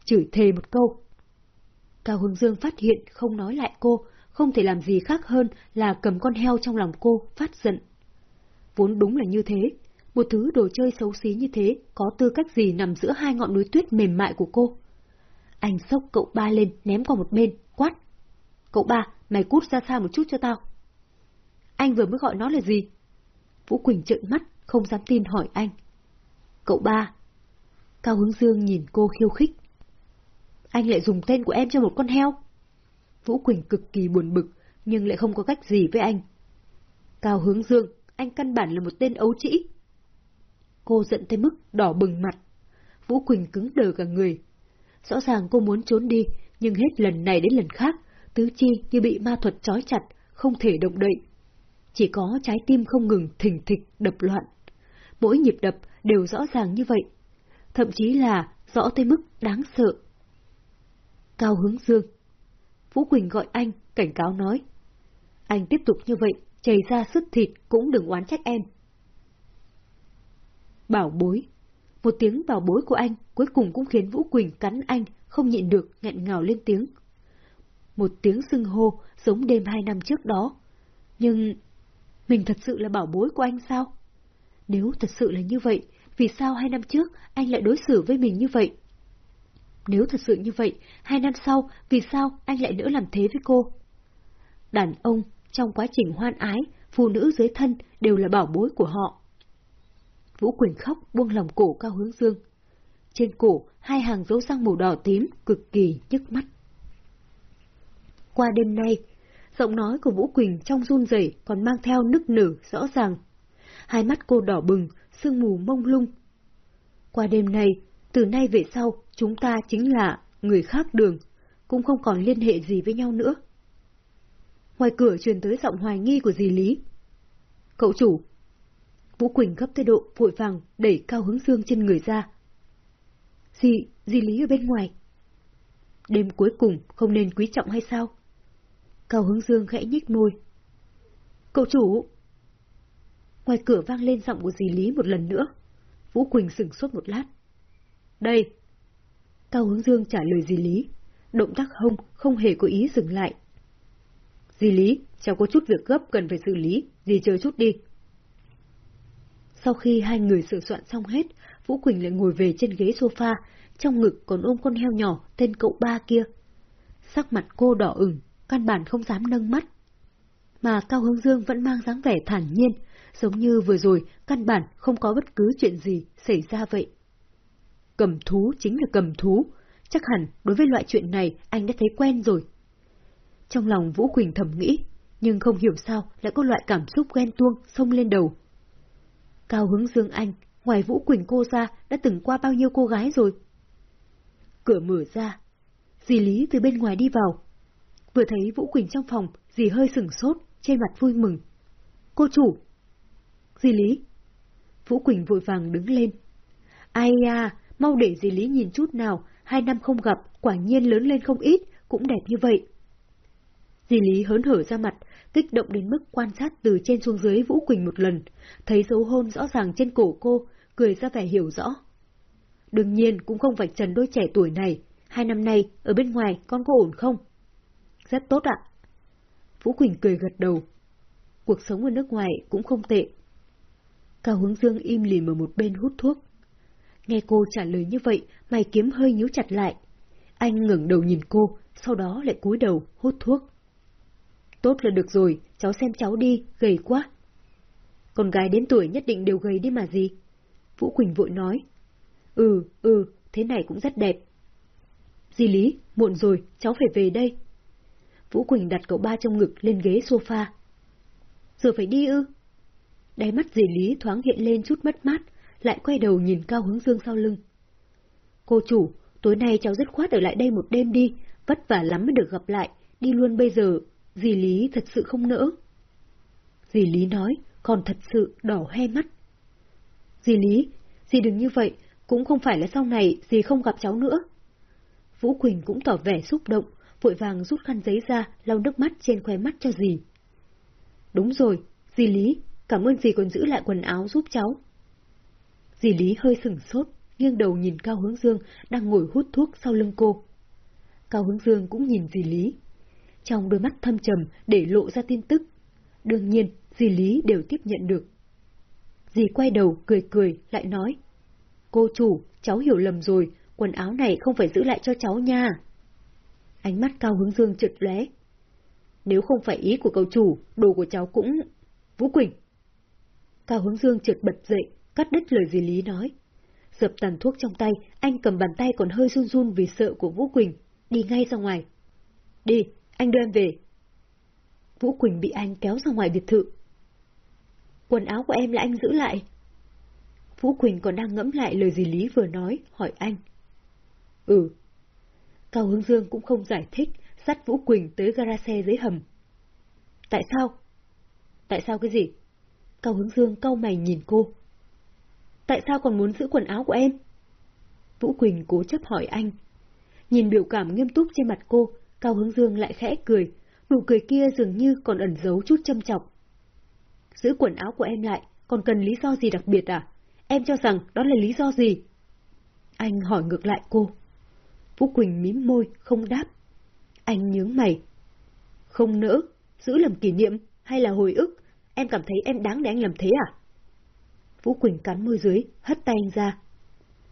A: Chửi thề một câu. Cao Hướng Dương phát hiện không nói lại cô, không thể làm gì khác hơn là cầm con heo trong lòng cô, phát giận. Vốn đúng là như thế, một thứ đồ chơi xấu xí như thế có tư cách gì nằm giữa hai ngọn núi tuyết mềm mại của cô. Anh sốc cậu ba lên ném qua một bên, quát. Cậu ba, mày cút ra xa một chút cho tao. Anh vừa mới gọi nó là gì? Vũ Quỳnh trợn mắt, không dám tin hỏi anh. Cậu ba. Cao Hướng Dương nhìn cô khiêu khích. Anh lại dùng tên của em cho một con heo. Vũ Quỳnh cực kỳ buồn bực, nhưng lại không có cách gì với anh. Cao Hướng Dương, anh căn bản là một tên ấu trĩ. Cô giận tới mức đỏ bừng mặt. Vũ Quỳnh cứng đờ cả người. Rõ ràng cô muốn trốn đi, nhưng hết lần này đến lần khác, tứ chi như bị ma thuật trói chặt, không thể động đậy. Chỉ có trái tim không ngừng thình thịch đập loạn. Mỗi nhịp đập đều rõ ràng như vậy. Thậm chí là rõ tới mức đáng sợ. Cao hướng dương. Vũ Quỳnh gọi anh, cảnh cáo nói. Anh tiếp tục như vậy, chảy ra sứt thịt cũng đừng oán trách em. Bảo bối. Một tiếng bảo bối của anh cuối cùng cũng khiến Vũ Quỳnh cắn anh, không nhịn được, nghẹn ngào lên tiếng. Một tiếng xưng hô giống đêm hai năm trước đó. Nhưng mình thật sự là bảo bối của anh sao? Nếu thật sự là như vậy, vì sao hai năm trước anh lại đối xử với mình như vậy? Nếu thật sự như vậy, hai năm sau, vì sao anh lại nỡ làm thế với cô? Đàn ông, trong quá trình hoan ái, phụ nữ dưới thân đều là bảo bối của họ. Vũ Quỳnh khóc buông lòng cổ cao hướng dương. Trên cổ, hai hàng dấu răng màu đỏ tím, cực kỳ nhức mắt. Qua đêm nay, giọng nói của Vũ Quỳnh trong run rẩy còn mang theo nức nở rõ ràng. Hai mắt cô đỏ bừng, sương mù mông lung. Qua đêm nay, từ nay về sau, chúng ta chính là người khác đường, cũng không còn liên hệ gì với nhau nữa. Ngoài cửa truyền tới giọng hoài nghi của dì Lý. Cậu chủ. Vũ Quỳnh gấp tới độ vội vàng đẩy Cao Hướng Dương trên người ra. Dì, dì Lý ở bên ngoài. Đêm cuối cùng không nên quý trọng hay sao? Cao Hướng Dương khẽ nhích môi. Cậu chủ! Ngoài cửa vang lên giọng của dì Lý một lần nữa. Vũ Quỳnh sửng sốt một lát. Đây! Cao Hướng Dương trả lời dì Lý. Động tác hông không hề có ý dừng lại. Dì Lý, cháu có chút việc gấp cần phải xử lý, dì chờ chút đi. Sau khi hai người sửa soạn xong hết, Vũ Quỳnh lại ngồi về trên ghế sofa, trong ngực còn ôm con heo nhỏ tên cậu ba kia. Sắc mặt cô đỏ ửng, căn bản không dám nâng mắt. Mà Cao Hướng Dương vẫn mang dáng vẻ thản nhiên, giống như vừa rồi căn bản không có bất cứ chuyện gì xảy ra vậy. Cầm thú chính là cầm thú, chắc hẳn đối với loại chuyện này anh đã thấy quen rồi. Trong lòng Vũ Quỳnh thầm nghĩ, nhưng không hiểu sao lại có loại cảm xúc ghen tuông xông lên đầu. Cao Hướng Dương Anh, ngoài Vũ Quỳnh cô ra đã từng qua bao nhiêu cô gái rồi? Cửa mở ra, dì Lý từ bên ngoài đi vào, Vừa thấy Vũ Quỳnh trong phòng, dì hơi sừng sốt, trên mặt vui mừng. Cô chủ! Dì Lý! Vũ Quỳnh vội vàng đứng lên. Ai à, mau để dì Lý nhìn chút nào, hai năm không gặp, quả nhiên lớn lên không ít, cũng đẹp như vậy. Dì Lý hớn hở ra mặt, kích động đến mức quan sát từ trên xuống dưới Vũ Quỳnh một lần, thấy dấu hôn rõ ràng trên cổ cô, cười ra vẻ hiểu rõ. Đương nhiên cũng không phải trần đôi trẻ tuổi này, hai năm nay ở bên ngoài con có ổn không? Rất tốt ạ. Vũ Quỳnh cười gật đầu. Cuộc sống ở nước ngoài cũng không tệ. Cao hướng dương im lìm ở một bên hút thuốc. Nghe cô trả lời như vậy, mày kiếm hơi nhíu chặt lại. Anh ngẩng đầu nhìn cô, sau đó lại cúi đầu, hút thuốc. Tốt là được rồi, cháu xem cháu đi, gầy quá. Con gái đến tuổi nhất định đều gầy đi mà gì? Vũ Quỳnh vội nói. Ừ, ừ, thế này cũng rất đẹp. Di Lý, muộn rồi, cháu phải về đây. Vũ Quỳnh đặt cậu ba trong ngực lên ghế sofa. Giờ phải đi ư? Đáy mắt di Lý thoáng hiện lên chút mất mát, lại quay đầu nhìn Cao Hướng Dương sau lưng. Cô chủ, tối nay cháu dứt khoát ở lại đây một đêm đi, vất vả lắm mới được gặp lại, đi luôn bây giờ, dì Lý thật sự không nỡ. Dì Lý nói, còn thật sự đỏ he mắt. Dì Lý, dì đừng như vậy, cũng không phải là sau này dì không gặp cháu nữa. Vũ Quỳnh cũng tỏ vẻ xúc động, vội vàng rút khăn giấy ra, lau nước mắt trên khóe mắt cho dì. Đúng rồi, dì Lý, cảm ơn dì còn giữ lại quần áo giúp cháu. Dì Lý hơi sừng sốt, nghiêng đầu nhìn Cao Hướng Dương đang ngồi hút thuốc sau lưng cô. Cao Hướng Dương cũng nhìn dì Lý. Trong đôi mắt thâm trầm để lộ ra tin tức. Đương nhiên, dì Lý đều tiếp nhận được. Dì quay đầu cười cười, lại nói. Cô chủ, cháu hiểu lầm rồi, quần áo này không phải giữ lại cho cháu nha. Ánh mắt Cao Hướng Dương trượt lóe. Nếu không phải ý của cậu chủ, đồ của cháu cũng... Vũ Quỳnh! Cao Hướng Dương trượt bật dậy, cắt đứt lời dì Lý nói. Dập tàn thuốc trong tay, anh cầm bàn tay còn hơi run run vì sợ của Vũ Quỳnh, đi ngay ra ngoài. Đi, anh đưa em về. Vũ Quỳnh bị anh kéo ra ngoài biệt thự. Quần áo của em là anh giữ lại. Vũ Quỳnh còn đang ngẫm lại lời dì Lý vừa nói, hỏi anh. Ừ. Cao Hướng Dương cũng không giải thích, dắt Vũ Quỳnh tới gara xe dưới hầm. Tại sao? Tại sao cái gì? Cao Hướng Dương cau mày nhìn cô. Tại sao còn muốn giữ quần áo của em? Vũ Quỳnh cố chấp hỏi anh. Nhìn biểu cảm nghiêm túc trên mặt cô, Cao Hướng Dương lại khẽ cười, nụ cười kia dường như còn ẩn giấu chút châm chọc. Giữ quần áo của em lại, còn cần lý do gì đặc biệt à? Em cho rằng đó là lý do gì? Anh hỏi ngược lại cô. Vũ Quỳnh mím môi, không đáp. Anh nhướng mày. Không nỡ, giữ làm kỷ niệm hay là hồi ức, em cảm thấy em đáng để anh làm thế à? Vũ Quỳnh cắn môi dưới, hất tay anh ra.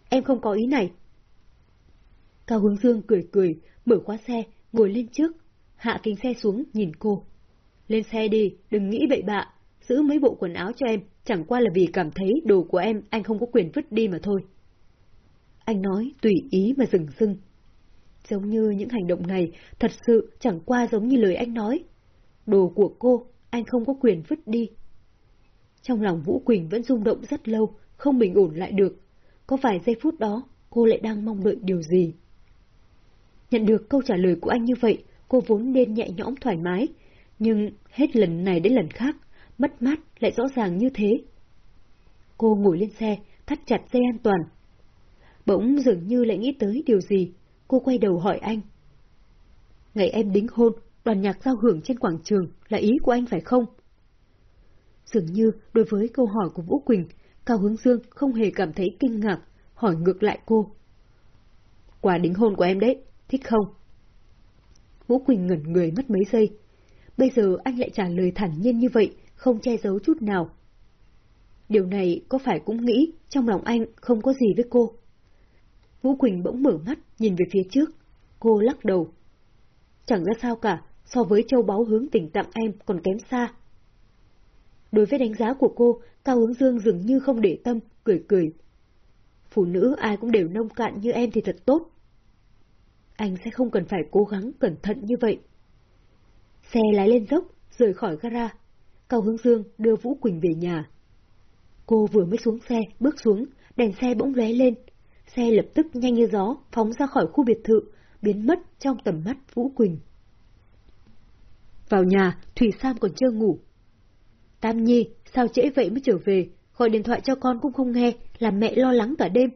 A: Em không có ý này. Cao Hướng Dương cười cười, mở khóa xe, ngồi lên trước, hạ kính xe xuống nhìn cô. Lên xe đi, đừng nghĩ bậy bạ, giữ mấy bộ quần áo cho em, chẳng qua là vì cảm thấy đồ của em anh không có quyền vứt đi mà thôi. Anh nói tùy ý mà dừng dưng. Giống như những hành động này thật sự chẳng qua giống như lời anh nói. Đồ của cô, anh không có quyền vứt đi. Trong lòng Vũ Quỳnh vẫn rung động rất lâu, không bình ổn lại được. Có vài giây phút đó, cô lại đang mong đợi điều gì. Nhận được câu trả lời của anh như vậy, cô vốn nên nhẹ nhõm thoải mái, nhưng hết lần này đến lần khác, mất mát lại rõ ràng như thế. Cô ngồi lên xe, thắt chặt dây an toàn. Bỗng dường như lại nghĩ tới điều gì, cô quay đầu hỏi anh. Ngày em đính hôn, đoàn nhạc giao hưởng trên quảng trường là ý của anh phải không? Dường như đối với câu hỏi của Vũ Quỳnh, Cao Hướng Dương không hề cảm thấy kinh ngạc, hỏi ngược lại cô. Quà đính hôn của em đấy, thích không? Vũ Quỳnh ngẩn người mất mấy giây. Bây giờ anh lại trả lời thản nhiên như vậy, không che giấu chút nào. Điều này có phải cũng nghĩ trong lòng anh không có gì với cô? Vũ Quỳnh bỗng mở mắt nhìn về phía trước. Cô lắc đầu. Chẳng ra sao cả, so với châu báu hướng tình tặng em còn kém xa. Đối với đánh giá của cô, Cao Hướng Dương dường như không để tâm, cười cười. Phụ nữ ai cũng đều nông cạn như em thì thật tốt. Anh sẽ không cần phải cố gắng cẩn thận như vậy. Xe lái lên dốc, rời khỏi gara. Cao Hướng Dương đưa Vũ Quỳnh về nhà. Cô vừa mới xuống xe, bước xuống, đèn xe bỗng lóe lên. Xe lập tức nhanh như gió, phóng ra khỏi khu biệt thự, biến mất trong tầm mắt Vũ Quỳnh. Vào nhà, Thủy Sam còn chưa ngủ, Tam Nhi, sao trễ vậy mới trở về, gọi điện thoại cho con cũng không nghe, làm mẹ lo lắng cả đêm.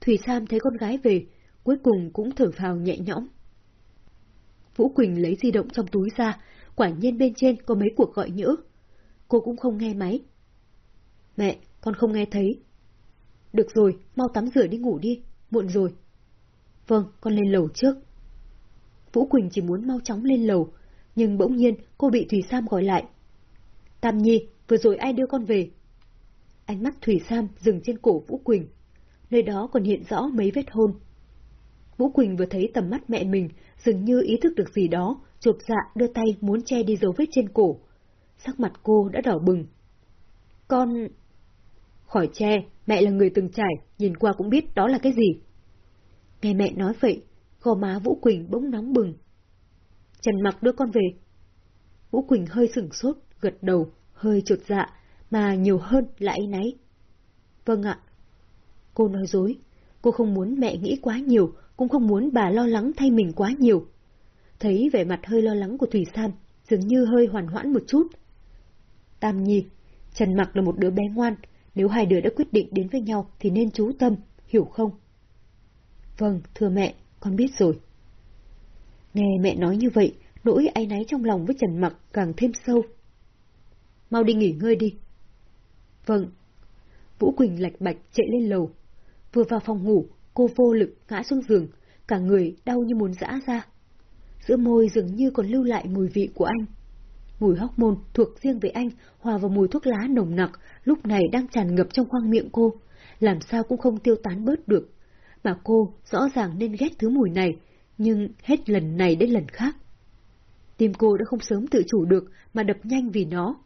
A: Thủy Sam thấy con gái về, cuối cùng cũng thở phào nhẹ nhõm. Vũ Quỳnh lấy di động trong túi ra, quả nhiên bên trên có mấy cuộc gọi nhỡ. Cô cũng không nghe máy. Mẹ, con không nghe thấy. Được rồi, mau tắm rửa đi ngủ đi, muộn rồi. Vâng, con lên lầu trước. Vũ Quỳnh chỉ muốn mau chóng lên lầu, nhưng bỗng nhiên cô bị Thủy Sam gọi lại. Tam Nhi, vừa rồi ai đưa con về? Ánh mắt Thủy Sam dừng trên cổ Vũ Quỳnh. Nơi đó còn hiện rõ mấy vết hôn. Vũ Quỳnh vừa thấy tầm mắt mẹ mình, dường như ý thức được gì đó, chộp dạ đưa tay muốn che đi dấu vết trên cổ. Sắc mặt cô đã đỏ bừng. Con... Khỏi che, mẹ là người từng trải, nhìn qua cũng biết đó là cái gì. Nghe mẹ nói vậy, gò má Vũ Quỳnh bỗng nóng bừng. Trần mặc đưa con về. Vũ Quỳnh hơi sửng sốt, gật đầu, hơi chột dạ, mà nhiều hơn là ấy nấy. Vâng ạ. Cô nói dối. Cô không muốn mẹ nghĩ quá nhiều, cũng không muốn bà lo lắng thay mình quá nhiều. Thấy vẻ mặt hơi lo lắng của Thủy Sam, dường như hơi hoàn hoãn một chút. Tam Nhi, Trần Mặc là một đứa bé ngoan, nếu hai đứa đã quyết định đến với nhau thì nên chú tâm, hiểu không? Vâng, thưa mẹ, con biết rồi. Nghe mẹ nói như vậy, nỗi áy náy trong lòng với Trần Mặc càng thêm sâu. Mau đi nghỉ ngơi đi. Vâng. Vũ Quỳnh lạch bạch chạy lên lầu. Vừa vào phòng ngủ, cô vô lực ngã xuống giường, cả người đau như muốn rã ra. Giữa môi dường như còn lưu lại mùi vị của anh. Mùi hóc môn thuộc riêng với anh hòa vào mùi thuốc lá nồng nặc lúc này đang tràn ngập trong khoang miệng cô, làm sao cũng không tiêu tán bớt được. Mà cô rõ ràng nên ghét thứ mùi này, nhưng hết lần này đến lần khác. Tim cô đã không sớm tự chủ được mà đập nhanh vì nó.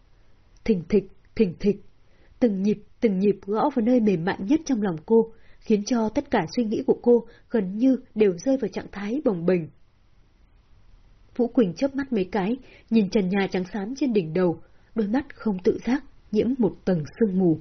A: Thình thịch, thình thịch. Từng nhịp, từng nhịp gõ vào nơi mềm mại nhất trong lòng cô, khiến cho tất cả suy nghĩ của cô gần như đều rơi vào trạng thái bồng bềnh. Vũ Quỳnh chớp mắt mấy cái, nhìn trần nhà trắng xám trên đỉnh đầu, đôi mắt không tự giác, nhiễm một tầng sương mù.